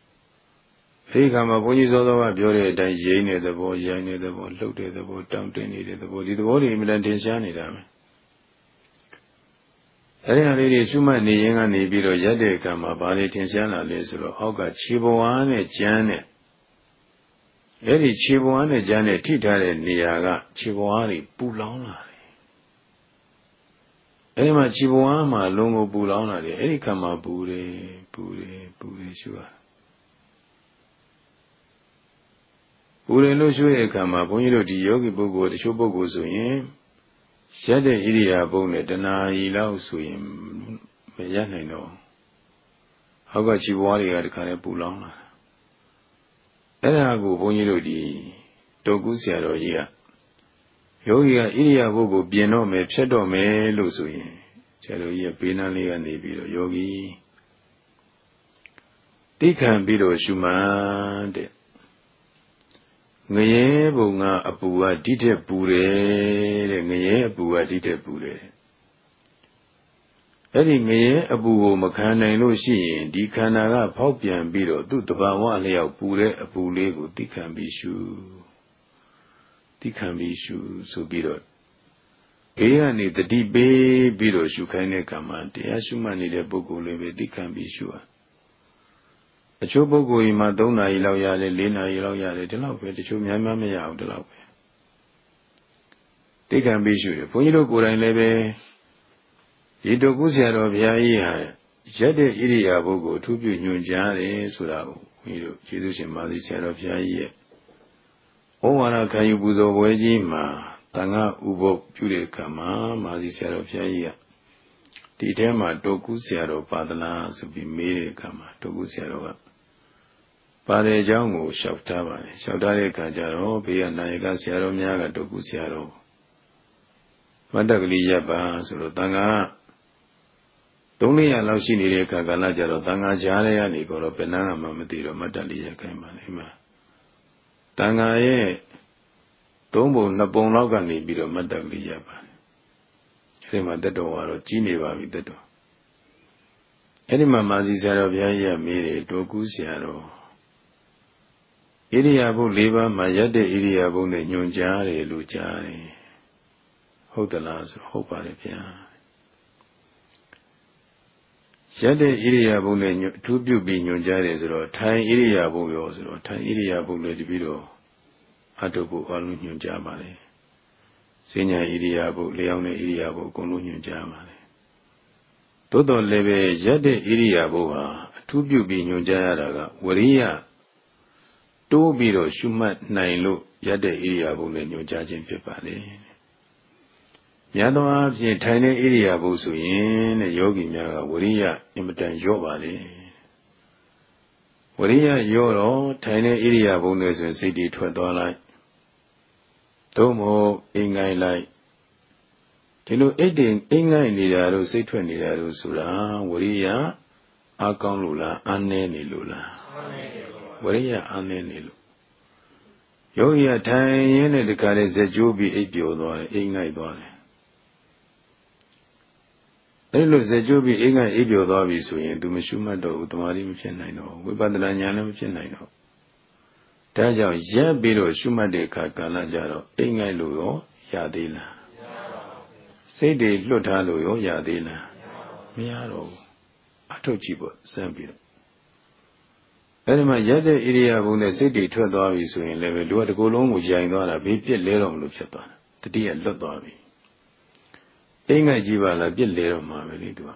အဲဒီကမှာဘုန်းကြီးစောစောကပြောတဲ့အတိုင်းရိမ့်တဲ့သဘောရိုင်းတဲ့သဘောလှုပ်တဲ့သဘောတောင့်တင်းနေတဲ့သဘောဒီသဘောတွေအမှန်တန်ထင်ရှားနေတာပဲအဲဒီဟာလေးတွေရှုမှတ်နေရင်ကနေပြီးတော့ရက်တဲ့အခါမှာဘာတွေထင်ရှားလာလဲဆိုတော့အောက်ကခြေဘဝနဲ့ကြမ်းနဲ့အဲ့ဒီခြေဘဝနဲ့ကြမ်းနဲ့ထိထားတဲ့နေရာကခြေဘဝတွေပူလောင်လာတယ်အဲဒီမှာခြေဘဝမှာလုံးကိုပူလောင်လာတယ်အဲ့ဒီခါမှာပူတယ်ပူတယ်ပူတယ်ရှုရ ပူတယ်လို့ရှုတဲ့အခါမှာဘုန်းကြီးတို့ဒီယောဂီပုဂ္ဂိုလ်တချို့ပုဂ္ဂိုလ်ဆိုရင်ရက်တဲ့ဣရိယာပုနဲ့တဏှာကြီးလောက်ဆိုရင်မရနိုင်တော့ဟောက်ကခြေပွားတွေကတခါလဲပူလောင်လာအဲ့ဒါကိုဘုန်းကြီးတို့ဒီတုတ်ကူးဆရာတော်ကြီးကယောဂီကဣရိယာပုကိုပြင်တော့မယ်ဖြတ်တော့မယ်လို့ဆိုရင်ဆရာတော်ကြီးကပေးနာလေးကနေပြီးတော့ယောဂီတိခံပြီးတော့ရှုမှန်တဲ့ ငရဲဘုံကအပူကဒီတဲ့ပူတယ်တဲ့ငရဲအပူကဒီတဲ့ပူတယ်အဲ့ဒီငရဲအပူကိုမခံနိုင်လို့ရှိရင်ဒီခန္ဓာကဖောက်ပြန်ပြီးတော့သူ့တဘာဝလျောက်ပူတဲ့အပူလေးကိုသိခံပြီးရှုသိခံပြီးရှုဆိုပြီးတော့ဘေးကနေတတိပေးပြီးတော့ရှုခိုင်းတဲ့ကံမှာတရားရှုမှတ်နေတဲ့ပုဂ္ဂိုလ်လေးပဲသိခံပြီးရှုဟာ အချို့ပုဂ္ဂိုလ်ကြီးမှာ3နာရီလောက်ရတယ်4နာရီလောက်ရတယ်ဒီလောက်ပဲတချို့များများမရအောင်ဒီလောက်ပဲသိက္ခာပြီးရှုတယ်ဘုန်းကြီးတို့ကိုယ်တိုင်လည်းပဲဒီတုကုဆရာတော်ဘုရားကြီးဟာရက်တဲ့ဣရိယာပုဂ္ဂိုလ်အထူးပြုညွှန်ကြားတယ်ဆိုတာကိုဘုန်းကြီးတို့ကျေးဇူးရှင်မာသီဆရာတော်ဘုရားကြီးရဲ့ဩဝါဒခံယူပူဇော်ပွဲကြီးမှာတန်ခါဥပုပ်ပြုတဲ့ကံမှာမာသီဆရာတော်ဘုရားကြီးကဒီထဲမှာတုကုဆရာတော်ပါဒနာဆိုပြီးမေးတဲ့ကံမှာတုကုဆရာတော်က ပါတဲ့အကြောင်းကိုလျှောက်ထားပါတယ်လျှောက်ထားတဲ့အခါကျတော့ဘေးကနာယကဆရာတော်များကတုတ်ကူဆရာတော်မတ္တကလေးရပ်ပါဆိုတော့တန်ခါသုံးလေးရလောက်ရှိနေတဲ့အခါကာလကြတော့တန်ခါကြားရရနေကြတော့ဘယ်နှမ်းမှမသိတော့မတ္တလေးရပ်ခိုင်းပါလိမ့်မှာတန်ခါရဲ့သုံးပုံနှစ်ပုံလောက်ကနေပြီးတော့မတ္တကလေးရပ်ပါအဲဒီမှာတက်တော်ကတော့ကြီးနေပါပြီတက်တော်အဲ့ဒီမှာမာစီဆရာတော်ဘုရားကြီးကမေးတယ်တောကူးဆရာတော် ဣရိယာပု၄ပါးမှာရက်တဲ့ဣရိယာပုနဲ့ညွန်ကြားတယ်လို့ကြားတယ်ဟုတ်သလားဆိုဟုတ်ပါတယ်ဗျာရက်တဲ့ဣရိယာပုနဲ့အထူးပြုပြီးညွန်ကြားတယ်ဆိုတော့ထိုင်ဣရိယာပုရောဆိုတော့ထိုင်ဣရိယာပုလည်းတပြီးတော့အတုပုအလုံးညွန်ကြားပါလေစဉ္ညာဣရိယာပုလျောင်းတဲ့ဣရိယာပုအကုန်လုံးညွန်ကြားပါလေသို့တော်လည်းပဲရက်တဲ့ဣရိယာပုဟာအထူးပြုပြီးညွန်ကြားရတာကဝရိယ တိုးပြီးတော့ရှုမှတ်နိုင်လို့ရက်တဲ့ဣရိယာပုနဲ့ညွန်ကြားခြင်းဖြစ်ပါလေ။များသောအားဖြင့်ထိုင်တဲ့ဣရိယာပုဆိုရင်တဲ့ယောဂီများကဝရိယအင်မတန်ရော့ပါလေ။ဝရိယရော့တော့ထိုင်တဲ့ဣရိယာပုနဲ့ဆိုရင်စိတ်တွေထွက်သွားလိုက်။သို့မဟုတ်အိမ်ငိုင်းလိုက်ဒီလိုအိတ်တင်အိမ်ငိုင်းနေတာတို့စိတ်ထွက်နေတာတို့ဆိုတာဝရိယအကောင်းလို့လားအနည်းနေလို့လားဝ ရိယအနည်းနေလို့ယောဂီကထိုင်ရင်းနဲ့တခါလေဇက်ကျိုးပြီးအိပ်ပျော်သွားတယ်အိမ်ငိုက်သွားတယ်အဲ့လိုဇက်ကျိုးပြီးအိမ်ငိုက်အိပ်ပျော်သွားပြီဆိုရင်သူမရှုမှတ်တော့ဘူးတမာတိမဖြစ်နိုင်တော့ဝိပဿနာဉာဏ်လည်းမဖြစ်နိုင်တော့ဒါကြောင့်ရက်ပြီးတော့ရှုမှတ်တဲ့အခါကာလကြတော့အိမ်ငိုက်လို့ရောရသေးလားစိတ်တွေလွတ်ထားလို့ရောရသေးလားမရတော့ဘူးအထုတ်ကြည့်ပေါ့စမ်းပြီးတော့ အဲဒီမှာရက်တဲ့ဣရိယာပုနဲ့စိတ်တွေထွက်သွားပြီဆိုရင်လည်းပဲလူကတကူလုံးကိုရိုင်သွားတာဘေးပြစ်လဲတော့မလို့ဖြစ်သွားတာတတိယလွတ်သွားပြီအိမ်ငိုက်ကြည့်ပါလားပြစ်လဲတော့မှာပဲလေသူက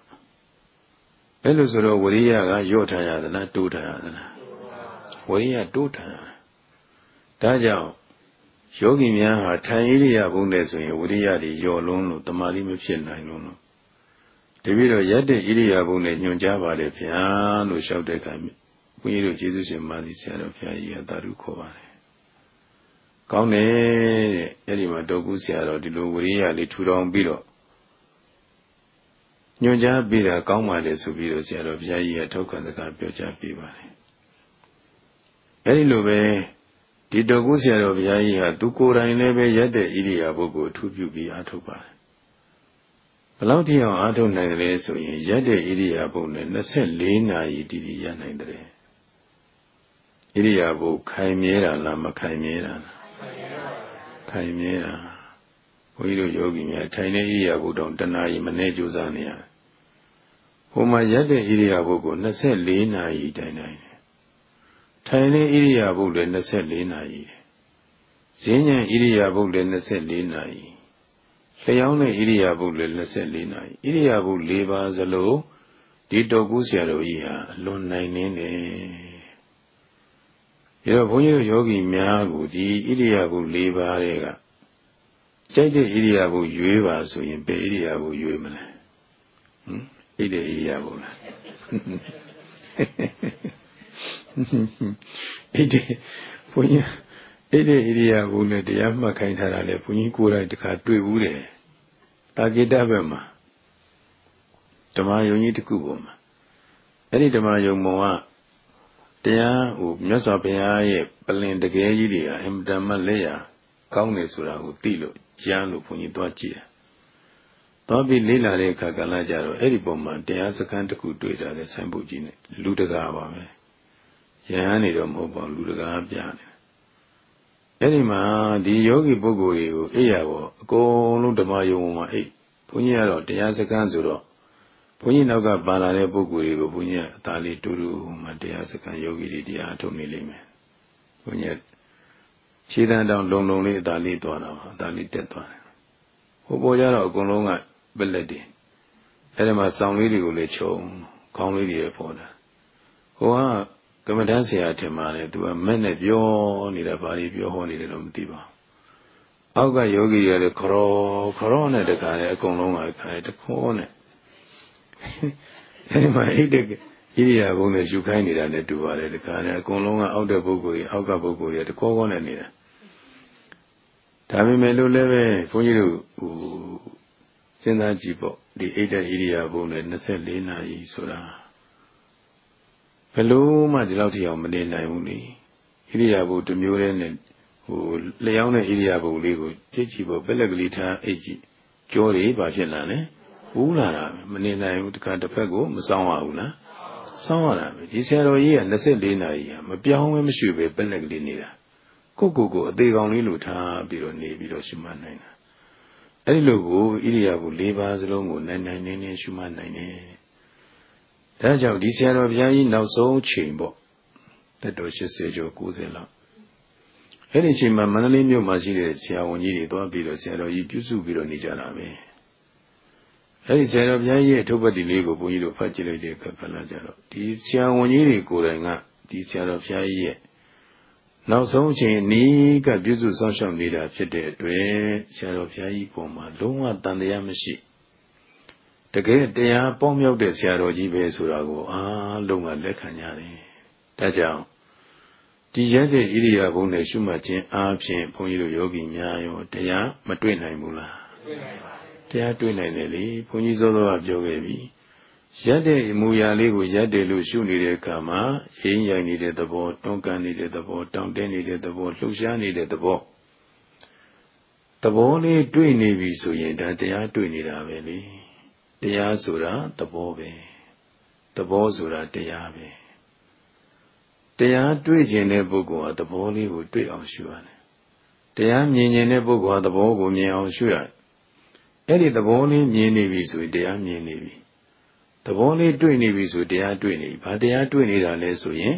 အဲလိုဆိုတော့ဝရိယကရော့ထားရသလားတိုးထားရသလားဝရိယတိုးထားဒါကြောင့်ယောဂီများဟာထိုင်ဣရိယာပုနဲ့ဆိုရင်ဝရိယတွေယော်လွန်းလို့တမာတိမဖြစ်နိုင်လို့လို့တပည့်တော်ရက်တဲ့ဣရိယာပုနဲ့ညွန်ကြားပါလေဗျာလို့လျှောက်တဲ့အခါ ဘုန်းကြီးတို့ကျေးဇူးရှင်မာသီဆရာတော်ဘုရားကြီးကသာဓုခေါ်ပါတယ်။ကောင်းတယ်တဲ့အဲ့ဒီမှာတောကူဆရာတော်ဒီလိုဝရိယလေးထူထောင်ပြီးတော့ညွှန်ကြားပြီးတာကောင်းပါလေဆိုပြီးတော့ဆရာတော်ဘုရားကြီးကထောက်ခံစကားပြောကြားပေးပါတယ်။အဲ့ဒီလိုပဲဒီတောကူဆရာတော်ဘုရားကြီးဟာသူကိုယ်တိုင်လည်းပဲရက်တဲ့ဣရိယာပုဂ္ဂိုလ်အထူးပြုပြီးအားထုတ်ပါတယ်ဘလောက်တိအောင်အားထုတ်နိုင်တယ်ဆိုရင်ရက်တဲ့ဣရိယာပုနဲ့24နာရီတည်တည်ရနိုင်တယ် ဣရိယာပုခိုင်မြဲတာလားမခိုင်မြဲတာလားခိုင်မြဲတာဘုန်းကြီးတို့ယောဂီများထိုင်တဲ့ဣရိယာပုတောင်တဏှာကြီးမနေကြိုးစားနေရတယ်ဟိုမှာရက်တဲ့ဣရိယာပုကို24နာရီတိုင်တိုင်ထိုင်တဲ့ဣရိယာပုလည်း24နာရီဈဉ္ဉံဣရိယာပုလည်း24နာရီလျှောင်းတဲ့ဣရိယာပုလည်း24နာရီဣရိယာပု၄ပါးစလုံးဒီတော်ကူးဆရာတော်ကြီးဟာအလွန်နိုင်နေတယ် ဒါတော့ဘုန်းကြီးတို့ယောဂီများကိုဒီဣရိယာပု၄ပါးတွေကကြိုက်တဲ့ဣရိယာပုရွေးပါဆိုရင်ဘယ်ဣရိယာပုရွေးမလဲဟမ်ဣတဲ့ဣရိယာပုလားဣတဲ့ဘုန်းကြီးဣတဲ့ဣရိယာပုနဲ့တရားမှတ်ခိုင်းထားတာလေဘုန်းကြီးကိုယ်တိုင်တခါတွေ့ဘူးတယ်တာကိတဘက်မှာဓမ္မယုံကြီးတစ်ခုပေါ်မှာအဲ့ဒီဓမ္မယုံပေါ်က တရားဟိုမြတ်စွာဘုရားရဲ့ပလင်တကယ်ကြီးတွေကအင်မတန်မှလက်ရကောင်းတယ်ဆိုတာကိုသိလို့ကြားလို့ဘုန်းကြီးသွားကြည့်တယ်။သွားပြီးလေ့လာတဲ့အခါကလည်းကြတော့အဲ့ဒီပုံမှာတရားစခန်းတစ်ခုတွေ့တာလေဆိုင်ပုတ်ကြီးနဲ့လူတကာပါပဲ။ရဟန်းနေတော့မဟုတ်ပါဘူးလူတကာပြနေ။အဲ့ဒီမှာဒီယောဂီပုဂ္ဂိုလ်တွေကိုအိယာပေါ်အကုန်လုံးဓမ္မယုံမှာအိဘုန်းကြီးကတော့တရားစခန်းဆိုတော့ ဘုန်းကြီးနောက်ကပါလာတဲ့ပုဂ္ဂိုလ်တွေကိုဘုန်းကြီးအသာလေးတူတူမှတရားစကားယောဂီတွေတရားထုတ်နေလိမ့်မယ်ဘုန်းကြီးခြေတန်းတောင်လုံလုံလေးအသာလေးသွားတာပါအသာလေးတက်သွားတယ်ဟိုပေါ်ကြတော့အကုန်လုံးကပလက်တယ်အဲ့ဒီမှာစောင်းလေးတွေကိုလည်းခြုံခေါင်းလေးတွေပေါ်တာဟိုကကမ္မဋ္ဌာန်းဆရာထင်ပါတယ်သူကမဲ့နဲ့ပြောနေတာဘာတွေပြောဟောနေတယ်တော့မသိပါဘူးအောက်ကယောဂီတွေလည်းခရောခရောနဲ့တခါလေအကုန်လုံးကခါတခေါ်နဲ့ အဲဒီမှာအိတ်တဲ့ဣရိယာပုနဲ့ယူခိုင်းနေတာနဲ့တူပါတယ်တခါနဲ့အကုန်လုံးကအောက်တဲ့ပုဂ္ဂိုလ်ကြီးအောက်ကပုဂ္ဂိုလ်ကြီးတကောကောနဲ့နေတာဒါပေမဲ့လို့လည်းပဲဘုန်းကြီးတို့ဟိုစဉ်းစားကြည့်ပေါ့ဒီအိတ်တဲ့ဣရိယာပုနဲ့24နာရီဆိုတာဘယ်လို့မှဒီလောက်ထိအောင်မနေနိုင်ဘူးလေဣရိယာပုတစ်မျိုးတည်းနဲ့ဟိုလျှောင်းတဲ့ဣရိယာပုလေးကိုကြည့်ကြည့်ပေါ့ပက်လက်ကလေးထားအိတ်ကြည့်ကြောတွေဘာဖြစ်လာလဲ ပူးလာတာပဲမနေနိုင်ဘူးတခါတစ်ဖက်ကိုမဆောင်ရဘူးလားစောင်းရတာပဲဒီဆရာတော်ကြီးက24နာရီဟာမပြောင်းဝဲမရှိပဲပက်လက်ကလေးနေတာကိုကိုကိုအသေးကောင်လေးလိုထားပြီးတော့နေပြီးတော့ရှုမှတ်နိုင်တာအဲ့ဒီလိုကိုဣရိယာပု၄ပါးစလုံးကိုနိုင်နိုင်နေနေရှုမှတ်နိုင်တယ်ဒါကြောင့်ဒီဆရာတော်ဘုရားကြီးနောက်ဆုံးချိန်ပေါ့တက်တော်80ကျော်90လောက်အဲ့ဒီချိန်မှာမန္တလေးမြို့မှာရှိတဲ့ဆရာဝန်ကြီးတွေသွားပြီးတော့ဆရာတော်ကြီးပြုစုပြီးတော့နေကြတာပဲ အဲ့ဒီဆရာတော်ဘုရားကြီးရဲ့ထုတ်ပတ်တိလေးကိုဘုန်းကြီးတို့ဖတ်ကြည့်လိုက်တဲ့အခါကလည်းကြတော့ဒီဆရာဝန်ကြီးတွေကိုယ်တိုင်ကဒီဆရာတော်ဘုရားကြီးရဲ့နောက်ဆုံးအချိန်နီးကပြုစုဆောင်ရှောက်နေတာဖြစ်တဲ့အတွက်ဆရာတော်ဘုရားကြီးပုံမှာလုံးဝတန်တရားမရှိတကယ်တရားပေါင်းမြောက်တဲ့ဆရာတော်ကြီးပဲဆိုတာကိုအားလုံးကလက်ခံကြတယ်။ဒါကြောင့်ဒီရက်တဲ့ဣရိယာပုနဲ့ရှုမှတ်ခြင်းအားဖြင့်ဘုန်းကြီးတို့ယောဂီများရောတရားမတွေ့နိုင်ဘူးလား။တွေ့နိုင်ပါ တရားတွေ့နိုင်တယ်လေဘုန်းကြီးစောစောကပြောခဲ့ပြီရက်တဲ့အမူအရာလေးကိုရက်တယ်လို့ရှုနေတဲ့အခါမှာရင်းရိုင်နေတဲ့သဘောတွန်းကန်နေတဲ့သဘောတောင့်တင်းနေတဲ့သဘောလှုပ်ရှားနေတဲ့သဘောသဘောလေးတွေ့နေပြီဆိုရင်ဒါတရားတွေ့နေတာပဲလေတရားဆိုတာသဘောပဲသဘောဆိုတာတရားပဲတရားတွေ့ခြင်းတဲ့ပုဂ္ဂိုလ်ဟာသဘောလေးကိုတွေ့အောင်ရှုရတယ်တရားမြင်ခြင်းတဲ့ပုဂ္ဂိုလ်ဟာသဘောကိုမြင်အောင်ရှုရတယ် အဲ့ဒီသဘောလေးမြင်နေပြီဆိုရင်တရားမြင်နေပြီသဘောလေးတွေ့နေပြီဆိုတရားတွေ့နေပြီဘာတရားတွေ့နေတာလဲဆိုရင်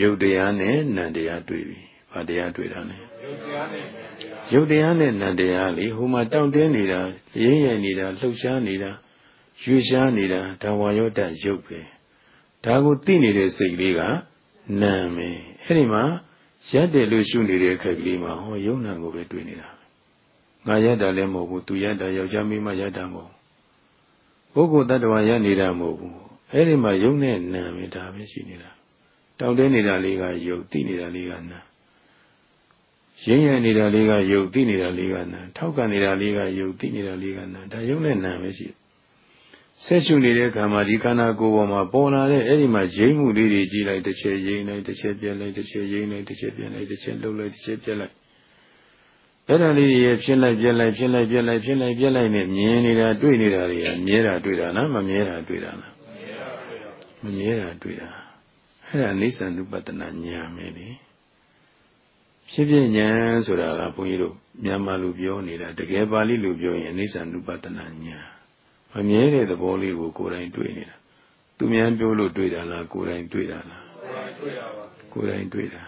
ရုပ်တရားနဲ့နံတရားတွေ့ပြီဘာတရားတွေ့တာလဲရုပ်တရားနဲ့နံတရားလေဟိုမှာတောင့်တင်းနေတာရင်းရည်နေတာလှုပ်ရှားနေတာရွေ့ရှားနေတာဒါဝါယောတရုပ်ပဲဒါကိုသိနေတဲ့စိတ်လေးကနာမယ်အဲ့ဒီမှာရက်တယ်လို့ရှုနေတဲ့အခက်ကလေးမှာဟောယုံနာကိုပဲတွေ့နေတာ ငါရတာလည်းမဟုတ်ဘူးသူရတာယောက်ျားမိန်းမရတာမဟုတ်ပုဂ္ဂိုလ်တ attva ရနေတာမဟုတ်ဘူးအဲ့ဒီမှာယုံနဲ့နာပဲဒါပဲရှိနေတာတောင်းတနေတာလေးကယုတ်သိနေတာလေးကနာရင်းရနေတာလေးကယုတ်သိနေတာလေးကနာထောက်ကန်နေတာလေးကယုတ်သိနေတာလေးကနာဒါယုံနဲ့နာပဲရှိဆက်ရှုနေတဲ့ခါမှာဒီခန္ဓာကိုယ်ပေါ်မှာပေါ်လာတဲ့အဲ့ဒီမှာရိမ့်မှုလေးတွေကြည့်လိုက်တစ်ချက်ရိမ့်လိုက်တစ်ချက်ပြက်လိုက်တစ်ချက်ရိမ့်လိုက်တစ်ချက်ပြက်လိုက်တစ်ချက်လှုပ်လိုက်တစ်ချက်ပြက်လိုက် အဲ့ဒါလေးတွေဖြစ်လိုက်ပြက်လိုက်ဖြစ်လိုက်ပြက်လိုက်ဖြစ်လိုက်ပြက်လိုက်နဲ့မြင်နေတာတွေ့နေတာတွေကမြဲတာတွေ့တာလားမမြဲတာတွေ့တာလားမမြဲတာတွေ့တာအဲ့ဒါအိဋ္ဌံဥပဒနာဉာဏ်ပဲလေဖြစ်ဖြစ်ဉာဏ်ဆိုတာကဘုန်းကြီးတို့မြန်မာလူပြောနေတာတကယ်ပါဠိလူပြောရင်အိဋ္ဌံဥပဒနာဉာဏ်မမြဲတဲ့သဘောလေးကိုကိုယ်တိုင်တွေ့နေတာသူများပြောလို့တွေ့တာလားကိုယ်တိုင်တွေ့တာလားကိုယ်တိုင်တွေ့တာ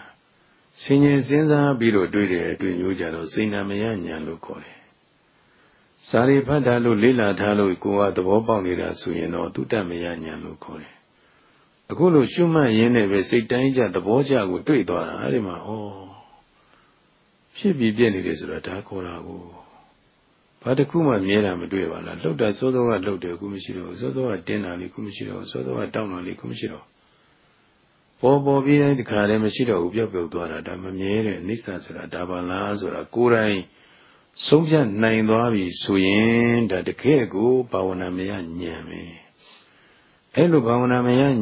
ဆင်ញင်စဉ်းစားပြီးတော့တွေ့တဲ့အတွေ့မျိုးကြတော့စိဏမယညာလို့ခေါ်တယ်။စာရိဖတ်တာလို့လေ့လာထားလို့ကိုယ်ကသဘောပေါက်နေတာဆိုရင်တော့တုတ္တမယညာလို့ခေါ်တယ်။အခုလို့ရှုမှတ်ရင်းနဲ့ပဲစိတ်တိုင်းကြသဘောကြကိုတွေ့သွားတာအဲ့ဒီမှာဩဖြစ်ပြီးပြည့်နေတယ်ဆိုတာဒါခေါ်တာကိုဘာတစ်ခုမှမြဲတာမတွေ့ပါလားလှုပ်တာစိုးစိုးကလှုပ်တယ်ခုမရှိတော့စိုးစိုးကတင်းတာလေးခုမရှိတော့စိုးစိုးကတောင်းတာလေးခုမရှိတော့ ပေါ်ပေါ်ပြီးတိုင်းတခါတည်းမရှိတော့ဘူးပြောက်ပြောက်သွားတာဒါမမြဲတဲ့အိဋ္ဌဆိုတာဒါပါလားဆိုတာကိုယ်တိုင်ဆုံးဖြတ်နိုင်သွားပြီဆိုရင်ဒါတကယ်ကိုဘာဝနာမယဉာဏ်ပဲအဲ့လိုဘာဝနာမယဉာဏ်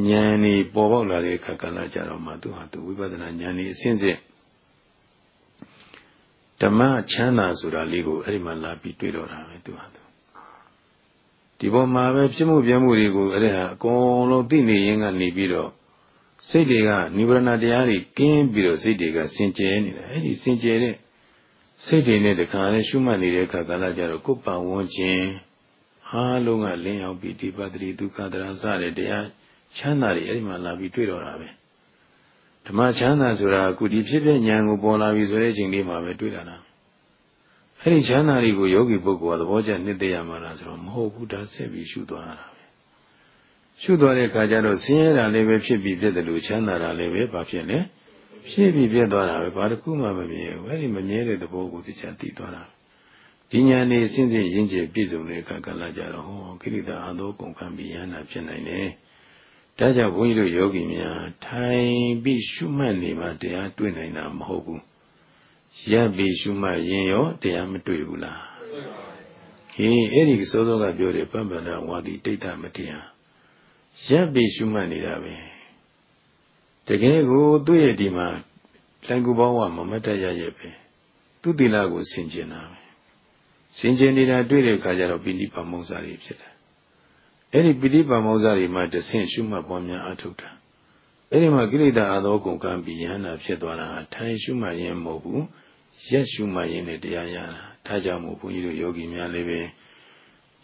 นี่ပေါ်ပေါက်လာတဲ့အခါကလည်းကြတော့မှသူဟာသူဝိပဿနာဉာဏ်นี่အစဉ်စဉ်ဓမ္မချမ်းသာဆိုတာလေးကိုအဲ့ဒီမှာလာပြီးတွေ့တော့တာပဲသူဟာသူဒီပေါ်မှာပဲဖြစ်မှုပြမှုတွေကိုအဲ့ဒါအကုန်လုံးသိနေရင်ကနေပြီးတော့ စိတ်တွေကနိဗ္ဗာန်တရားတွေကင်းပြီးတော့စိတ်တွေကစင်ကြယ်နေတာအဲ့ဒီစင်ကြယ်တဲ့စိတ်တွေနဲ့တခါလဲရှုမှတ်နေတဲ့အခါကလည်းကြတော့ကိုယ်ပံဝန်းခြင်းအားလုံးကလင်းရောက်ပြီးဒီပတ္တိဒုက္ခတရစတဲ့တရားချမ်းသာတွေအဲ့ဒီမှာလာပြီးတွေ့တော့တာပဲဓမ္မချမ်းသာဆိုတာအခုဒီဖြစ်ဖြစ်ဉာဏ်ကိုပေါ်လာပြီဆိုတဲ့အချိန်လေးမှာပဲတွေ့တာလားအဲ့ဒီချမ်းသာတွေကိုယောဂီပုဂ္ဂိုလ်ကသဘောကျနှစ်သိရမှာလားဆိုတော့မဟုတ်ဘူးဒါဆက်ပြီးရှုသွားတာ ရှုသွားတဲ့အခါကျတော့ဆင်းရဲတာလည်းပဲဖြစ်ပြီးဖြစ်တယ်လို့ချမ်းသာတာလည်းပဲဘာဖြစ်လဲဖြစ်ပြီးဖြစ်သွားတာပဲဘာတစ်ခုမှမမြဲဘူးအဲ့ဒီမမြဲတဲ့သဘောကိုသိချသိသွားတာဒီညာနေအစဉ်စဉ်ရင်းကျပြည့်စုံတဲ့အခါကလည်းကြတော့ဟောကိရိတာအသောကုန်ခံပြီးရဟနာဖြစ်နိုင်တယ်ဒါကြောင့်ဘုန်းကြီးတို့ယောဂီများထိုင်ပြီးရှုမှတ်နေမှတရားတွေ့နိုင်တာမဟုတ်ဘူးရပ်ပြီးရှုမှတ်ရင်ရောတရားမတွေ့ဘူးလားဟင်းအဲ့ဒီစောစောကပြောတယ်ပပ္ပန္နဝါဒီတိတ်တမတရား ရပ်ပြီးရှုမှတ်နေတာပဲတကယ်ကိုသူ့ရဲ့ဒီမှာလိုင်ကူဘောဝမမတ်တရရဲ့ပဲသူ့သီလကိုဆင်ကျင်တာပဲဆင်ကျင်နေတာတွေ့တဲ့အခါကျတော့ပိဋိပါမုံစာတွေဖြစ်တယ်အဲ့ဒီပိဋိပါမုံစာတွေမှာတဆင့်ရှုမှတ်ပွားများအထုတ်တာအဲ့ဒီမှာကိလေသာအသောကုန်ကံပြီးယန္တာဖြစ်သွားတာထိုင်ရှုမှတ်ရင်မဟုတ်ဘူးရက်ရှုမှတ်ရင်လည်းတရားရတာဒါကြောင့်မို့ဘုန်းကြီးတို့ယောဂီများလည်းပဲ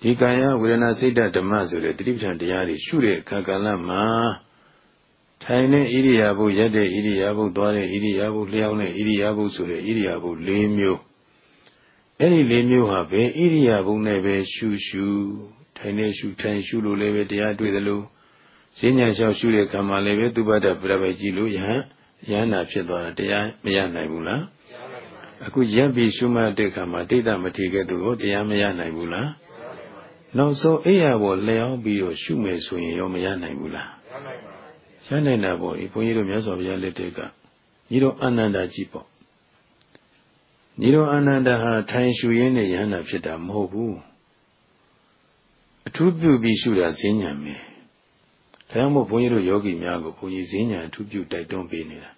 ဒီကာယဝေဒနာစိတ်ဓမ္မဆိုတဲ့တိဋ္ဌာန်တရားတွေရှုတဲ့အခါကာလမှာထိုင်တဲ့ဣရိယာပုရက်တဲ့ဣရိယာပုသွားတဲ့ဣရိယာပုလျှောင်းတဲ့ဣရိယာပုဆိုတဲ့ဣရိယာပု၄မျိုးအဲ့ဒီ၄မျိုးဟာပဲဣရိယာပုနဲ့ပဲရှုရှုထိုင်နေရှုထိုင်ရှုလို့လည်းပဲတရားတွေ့သလိုဈဉ္ညာလျှောက်ရှုတဲ့ကံမှာလည်းပဲသူပတ္တပြပိုက်ကြည့်လို့ယဟန်ယဟနာဖြစ်သွားတာတရားမရနိုင်ဘူးလားအခုရပ်ပြီးရှုမှတ်တဲ့အခါမှာတိတ်တမထေခဲ့သူကိုတရားမရနိုင်ဘူးလား နောက်ဆုံးအိယာပေါ်လျှောင်းပြီးတော့ရှုမယ်ဆိုရင်ရောမရနိုင်ဘူးလားရနိုင်တာပေါ့ဒီဘုန်းကြီးတို့မြတ်စွာဘုရားလက်ထက်ကညီတော်အာနန္ဒာကြီးပေါ့ညီတော်အာနန္ဒာဟာထိုင်ရှုရင်းနဲ့ယဟန္တာဖြစ်တာမဟုတ်ဘူးအထူးပြုပြီးရှုတာဈဉ္ညာမယ်ဒါကြောင့်မို့ဘုန်းကြီးတို့ယောဂီများကိုဘုန်းကြီးဈဉ္ညာအထူးပြုတိုက်တွန်းပေးနေတာ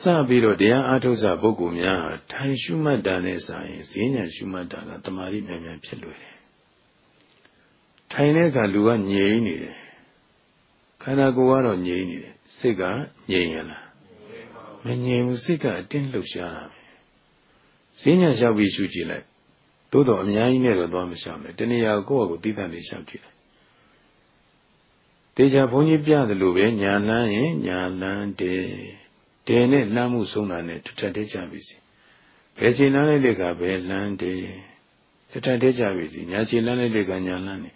စပြီးတော့တရားအားထုတ်စာပုဂ္ဂိုလ်များဟာထိုင်ရှုမှတ်တာနဲ့စာရင်ဈဉ္ညာရှုမှတ်တာကတမာရီမြန်မြန်ဖြစ်လွယ်တယ် ထိုင်တဲ့အခါလူကငြိမ်နေတယ်ခန္ဓာကိုယ်ကတော့ငြိမ်နေတယ်စိတ်ကငြိမ်ရလားမငြိမ်ဘူးစိတ်ကအတင်းလှုပ်ရှားတာပဲဈဉ္ညာလျှောက်ပြီးရှုကြည့်လိုက်သို့တော့အများကြီးနဲ့တော့သွားမရှောင်နဲ့တဏှာကိုယ့်အကိုသိတဲ့နေလျှောက်ကြည့်လိုက်တေချာဘုန်းကြီးပြတယ်လို့ပဲညာလန်းရင်ညာလန်းတယ်တယ်နဲ့လမ်းမှုဆုံးတာနဲ့တထက်တည်းကြပြီစီဘယ်ချိန်လန်းလိုက်တဲ့ကပဲလန်းတယ်တထက်တည်းကြပြီစီညာချိန်လန်းလိုက်တဲ့ကညာလန်းတယ်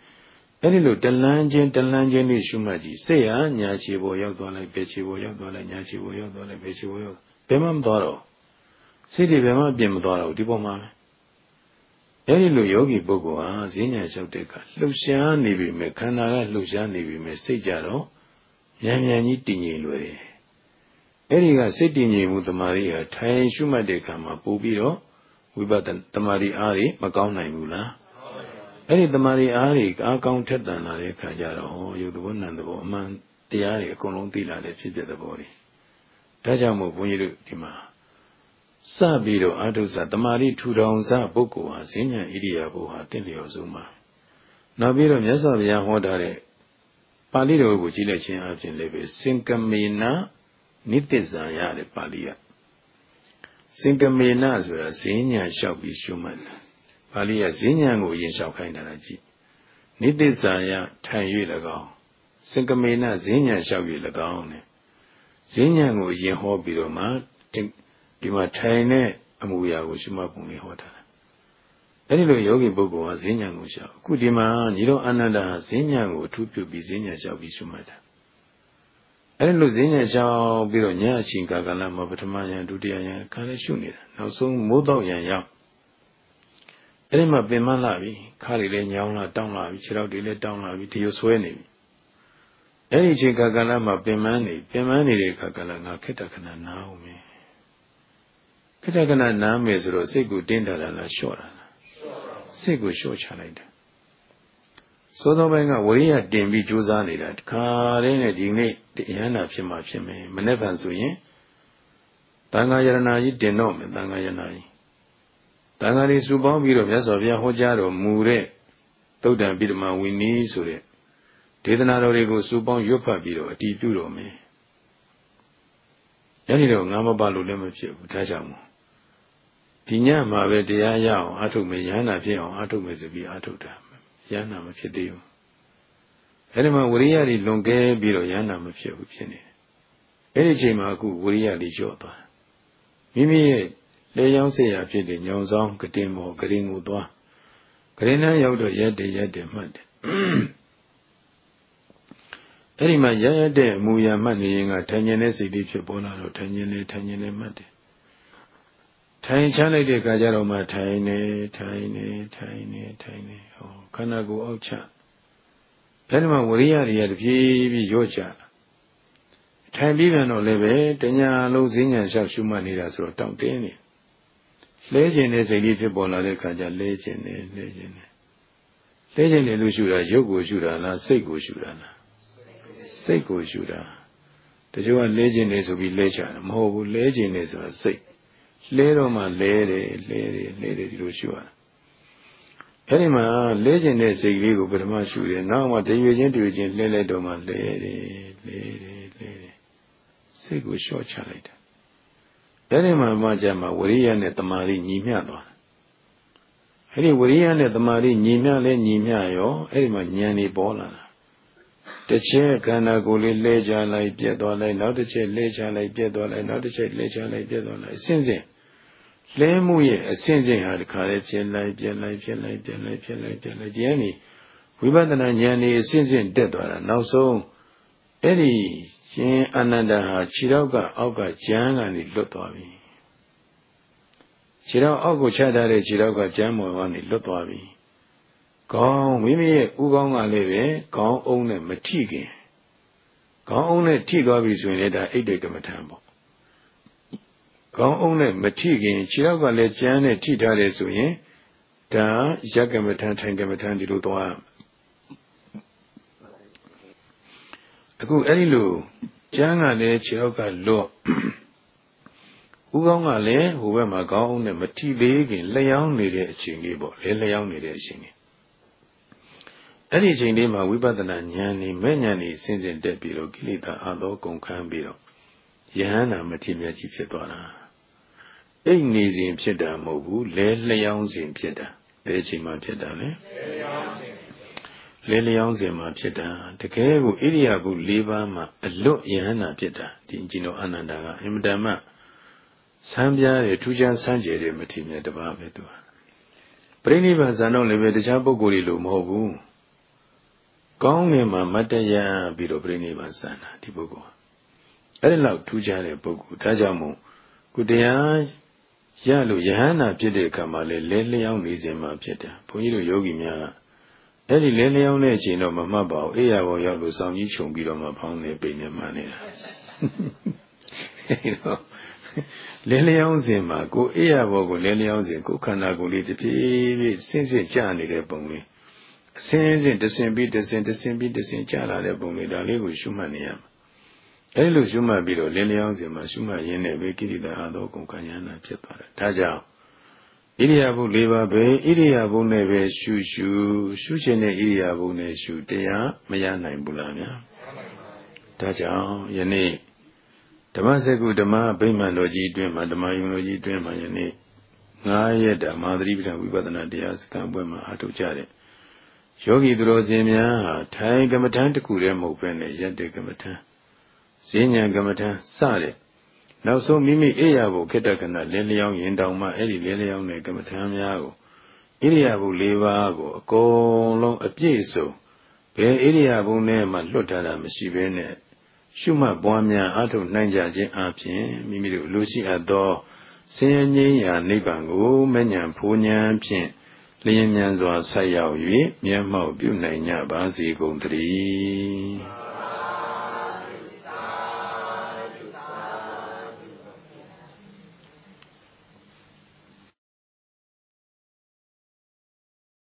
အဲ့ဒီလိုတလန်းချင်းတလန်းချင်းလေးရှုမှတ်ကြည့်စိတ်ဟာညာခြေပေါ်ရောက်သွားလိုက်ဘယ်ခြေပေါ်ရောက်သွားလိုက်ညာခြေပေါ်ရောက်သွားလိုက်ဘယ်ခြေပေါ်ရောက်ဘယ်မှမသွားတော့စိတ်တွေဘယ်မှအပြင်မသွားတော့ဒီပေါ်မှာအဲ့ဒီလိုယောဂီပုဂ္ဂိုလ်ဟာဈဉ္ညာလျှောက်တဲ့အခါလှုပ်ရှားနေပြီမဲ့ခန္ဓာကလှုပ်ရှားနေပြီမဲ့စိတ်ကြတော့မြန်မြန်ကြီးတည်ငြိမ်လွယ်တယ်အဲ့ဒီကစိတ်တည်ငြိမ်မှုတမာရီဟာထိုင်ရှုမှတ်တဲ့အခါမှာပို့ပြီးတော့ဝိပဿနာတမာရီအားတွေမကောင်းနိုင်ဘူးလား အဲ့ဒီတမာရီအားတွေအားကောင်းထက်တန်လာတဲ့အခါကျတော့ယုတ်သဘောနံသဘောအမှန်တရားတွေအကုန်လုံးသိလာတဲ့ဖြစ်တဲ့သဘောတွေဒါကြောင့်မို့ဘုန်းကြီးတို့ဒီမှာစပြီးတော့အာထုဇတမာရီထူထောင်စပုဂ္ဂိုလ်ဟာဈဉ္ညာဣရိယာပုဟာတင့်လျော်ဆုံးမှာနောက်ပြီးတော့မြတ်စွာဘုရားဟောထားတဲ့ပါဠိတော်ကိုကြည့်လိုက်ခြင်းအပြင်လည်းပဲစင်ကမေနနိတ္တဇာရတဲ့ပါဠိကစင်ကမေနဆိုတာဈဉ္ညာလျှောက်ပြီးရှုမှတ်တာ ပါဠိကဈဉ္ညာကိုရင်လျှောက်ခိုင်းတာကြည့်နိတ္တဇာယထိုင်၍၎င်းစင်ကမေနဈဉ္ညာလျှောက်၍၎င်းနဲ့ဈဉ္ညာကိုရင်ဟောပြီးတော့မှဒီမှာထိုင်တဲ့အမူအရာကိုရှုမှတ်ပုံလေးဟောတာအဲ့ဒီလိုယောဂီပုဂ္ဂိုလ်ဟာဈဉ္ညာကိုရှောက်အခုဒီမှာညီတော်အာနန္ဒာဟာဈဉ္ညာကိုအထူးပြုပြီးဈဉ္ညာလျှောက်ပြီးရှုမှတ်တာအဲ့ဒီလိုဈဉ္ညာလျှောက်ပြီးတော့ညအချိန်ကာကလမှာပထမယံဒုတိယယံခါလေးရှုနေတာနောက်ဆုံးမိုးတော့ယံရောက် အဲ့ဒီမှာပင်မလာပြီခါတွေလည်းညောင်းလာတောင်းလာပြီခြေထောက်တွေလည်းတောင်းလာပြီဒီလိုဆွဲနေပြီအဲ့ဒီအချိန်ကာကလမှာပင်မနေပင်မနေတဲ့ခါကလငါခက်တခဏနားအောင်မယ်ခက်တခဏနားမယ်ဆိုတော့စိတ်ကိုတင်းတာလားလျှော့တာလားစိတ်ကိုလျှော့ချလိုက်တာသောသောပိုင်းကဝရိယတင်ပြီးကြိုးစားနေတာတခါတည်းနဲ့ဒီနေ့တရားနာဖြစ်မှဖြစ်မယ်မနေ့ကဆိုရင်တန်ခါယရနာကြီးတင်တော့မယ်တန်ခါယရနာကြီး တန်ခါရီစုပေါင်းပြီးတော့မြတ်စွာဘုရားဟောကြားတော်မူတဲ့သုတ်တံပိဓမဝိနည်းဆိုတဲ့ဒေသနာတော်တွေကိုစုပေါင်းရွတ်ဖတ်ပြီးတော့အတီးပြုတော်မယ်။အဲဒီတော့ငါမပါလို့လည်းမဖြစ်ဘူးဒါကြောင့်မို့ဒီညမှာပဲတရားရအောင်အထုတ်မယ်ရဟန္တာဖြစ်အောင်အထုတ်မယ်ဆိုပြီးအထုတ်တာရဟန္တာမဖြစ်သေးဘူး။အဲဒီမှာဝရိယတွေလွန်ကဲပြီးတော့ရဟန္တာမဖြစ်ဘူးဖြစ်နေတယ်။အဲဒီအချိန်မှာအခုဝရိယတွေလျော့သွားမိမိရဲ့ လေရောင်းเสียရဖြစ်တဲ့ညောင်ဆောင်ကတင်ပေါ်ကရင်ကိုသွားကရင်နှမ်းရောက်တော့ရက်တည်းရက်တည်းမှတ်တယ်အဲ့ဒီမှာရရတဲ့အမူအရာမှတ်နေရင်ကထိုင်ခြင်းနဲ့စိတ်လေးဖြစ်ပေါ်လာတော့ထိုင်ခြင်းနဲ့ထိုင်ခြင်းနဲ့မှတ်တယ်ထိုင်ချလိုက်တဲ့အခါကျတော့မှထိုင်နေထိုင်နေထိုင်နေထိုင်နေဟောခန္ဓာကိုယ်အောက်ချအဲ့ဒီမှာဝရိယတွေကတပြေးပြေးရော့ကြတာထိုင်ပြီးပြန်တော့လည်းပဲတညာလုံးဈဉ္ညာလျှောက်ရှုမှတ်နေတာဆိုတော့တောင့်တင်းနေ လဲခြင်းတဲ့စိတ်လေးဖြစ်ပေါ်လာတဲ့ခါကျလဲခြင်းနဲ့လဲခြင်းနဲ့လဲခြင်းနဲ့လို့ရှုတာရုပ်ကိုရှုတာလားစိတ်ကိုရှုတာလားစိတ်ကိုရှုတာတချို့ကလဲခြင်းနဲ့ဆိုပြီးလဲချတာမဟုတ်ဘူးလဲခြင်းနဲ့ဆိုတာစိတ်လဲတော့မှလဲတယ်လဲတယ်လဲတယ်ဒီလိုရှုရတာအဲ့ဒီမှာလဲခြင်းတဲ့စိတ်လေးကိုပထမရှုတယ်နောက်မှတရွေချင်းတရွေချင်းလဲလိုက်တော့မှလဲတယ်လဲတယ်လဲတယ်စိတ်ကိုလျှော့ချလိုက်တာ အဲ့ဒီမှာမှကြမှာဝရိယနဲ့တမာရီညီမျှသွားတယ်အဲ့ဒီဝရိယနဲ့တမာရီညီမျှလဲညီမျှရောအဲ့ဒီမှာဉာဏ်နေပေါ်လာတာတစ်ချက်ခန္ဓာကိုယ်လေးလဲချလိုက်ပြက်သွားလိုက်နောက်တစ်ချက်လဲချလိုက်ပြက်သွားလိုက်နောက်တစ်ချက်လဲချလိုက်ပြက်သွားလိုက်အစဉ်စဉ်လဲမှုရဲ့အစဉ်စဉ်ဟာတခါလေးပြက်လိုက်ပြက်လိုက်ပြက်လိုက်ပြက်လိုက်ပြက်လိုက်ပြက်လိုက်ဒီကနေဝိပဿနာဉာဏ်นี่အစဉ်စဉ်တက်သွားတာနောက်ဆုံးအဲ့ဒီ ရှင်အနန္ဒဟာခြေထောက်ကအောက်ကကျမ်းကနေလွတ်သွားပြီခြေထောက်အောက်ကိုချထားတဲ့ခြေထောက်ကကျမ်းမော်ကနေလွတ်သွားပြီကောင်းမိမိရဲ့ဥကောင်းကလည်းပဲကောင်းအောင်နဲ့မထိခင်ကောင်းအောင်နဲ့ထိသွားပြီဆိုရင်လည်းဒါအိတ်တေကမ္မထံပေါ့ကောင်းအောင်နဲ့မထိခင်ခြေထောက်ကလည်းကျမ်းနဲ့ထိထားတယ်ဆိုရင်ဒါရက်ကမ္မထံထိုင်ကမ္မထံဒီလိုသွား အခုအဲ့ဒီလိုကျမ်းကလည်းခြေထောက်ကလွတ်ဦးကောင်းကလည်းဟိုဘက်မှာကောင်းအောင်နဲ့မထိသေးခင်လျှောင်းနေတဲ့အချိန်လေးပေါ့လဲလျှောင်းနေတဲ့အချိန်လေးအဲ့ဒီအချိန်လေးမှာဝိပဿနာဉာဏ်นี่မဲ့ဉာဏ်นี่စဉ်စဉ်တက်ပြီးတော့ကိလေသာအသောကုန်ခန်းပြီးတော့ယဟန္တာမထေမြတ်ကြီးဖြစ်သွားတာအိတ်နေစဉ်ဖြစ်တာမဟုတ်ဘူးလဲလျှောင်းစဉ်ဖြစ်တာဘယ်အချိန်မှဖြစ်တာလဲလဲ လျှောင်းစဉ်မှာဖြစ်တာတကယ်ကိုဣရိယာပု၄ပါးမှာအလွတ်ယဟန္တာဖြစ်တာဒီကျင်တော်အနန္ဒာကအင်မတန်မှဆန်းပြားတယ်ထူးခြားဆန်းကျယ်တယ်မထေမြတ်တပါးပဲသူပြိဋိဘံဇာတော့လည်းပဲတခြားပုဂ္ဂိုလ်တွေလိုမဟုတ်ဘူးကောင်းငင်မှာမတ္တရပြီးတော့ပြိဋိဘံဇာနာဒီပုဂ္ဂိုလ်အဲ့ဒီလောက်ထူးခြားတဲ့ပုဂ္ဂိုလ်ဒါကြောင့်မို့ကုတရားရလို့ယဟန္တာဖြစ်တဲ့အခါမှာလေလဲလျောင်းနေစဉ်မှာဖြစ်တယ်ဘုန်းကြီးတို့ယောဂီများက အဲ့ဒီလဲလျောင်းတဲ့အချိန်တော့မမှတ်ပါဘူးအေးရဘောရောက်လို့စောင်းကြီးခြုံပြီးတော့မှဖောင်းနေပိနေမှနေတာအဲ့တော့လဲလျောင်းစဉ်မှာကိုအေးရဘောကိုလဲလျောင်းစဉ်ကိုခန္ဓာကိုယ်လေးတပြေးပြေးဆင်းဆင်းကြာနေတဲ့ပုံလေးအစင်းစင်းတဆင်ပြီးတဆင်တဆင်ပြီးတဆင်ကြာလာတဲ့ပုံလေးဒါလေးကိုရှုမှတ်နေရမှာအဲဒီလိုရှုမှတ်ပြီးတော့လင်းလျောင်းစဉ်မှာရှုမှတ်ရင်းနဲ့ပဲကိရိတာအာသောကုန်ကညာနာဖြစ်သွားတယ်ဒါကြောင့် ဣရိယာပု၄ပါးပဲဣရိယာပုနဲ့ပဲရှုရှုရှုခြင်းနဲ့ဣရိယာပုနဲ့ရှုတရားမရနိုင်ဘူးလားဗျာဒါကြောင့်ယနေ့ဓမ္မစကုဓမ္မဗိမာန်တော်ကြီးအတွင်းမှာဓမ္မယုံတော်ကြီးအတွင်းမှာယနေ့9ရက်တာမာသရိပဒဝိပဿနာတရားစခန်းပွဲမှာအထုတ်ကြတဲ့ယောဂီသူတော်စင်များဟာထိုင်ကမ္မထံတစ်ခုတည်းမဟုတ်ဘဲနဲ့ယက်တဲ့ကမ္မထံဈဉ္ဉံကမ္မထံစတဲ့ နောက်ဆုံးမိမိအိယာဘုခိတ္တကနာလင်းလျောင်းရင်တောင်မှအဲ့ဒီလင်းလျောင်းတဲ့ကမ္မထံများကိုဣရိယာပု၄ပါးကိုအကုန်လုံးအပြည့်စုံဘယ်ဣရိယာပုနဲ့မှလွတ်ထားတာမရှိဘဲနဲ့ရှုမှတ်ပွားများအထုတ်နိုင်ကြခြင်းအပြင်မိမိတို့လူရှိအပ်သောဆင်းရဲငြိမ်းရာနိဗ္ဗာန်ကိုမဉ္ဇဉ်ဖူးဉဏ်ဖြင့်လျင်မြန်စွာဆက်ရောက်၍မျက်မှောက်ပြုနိုင်ကြပါစေကုန်သတည်း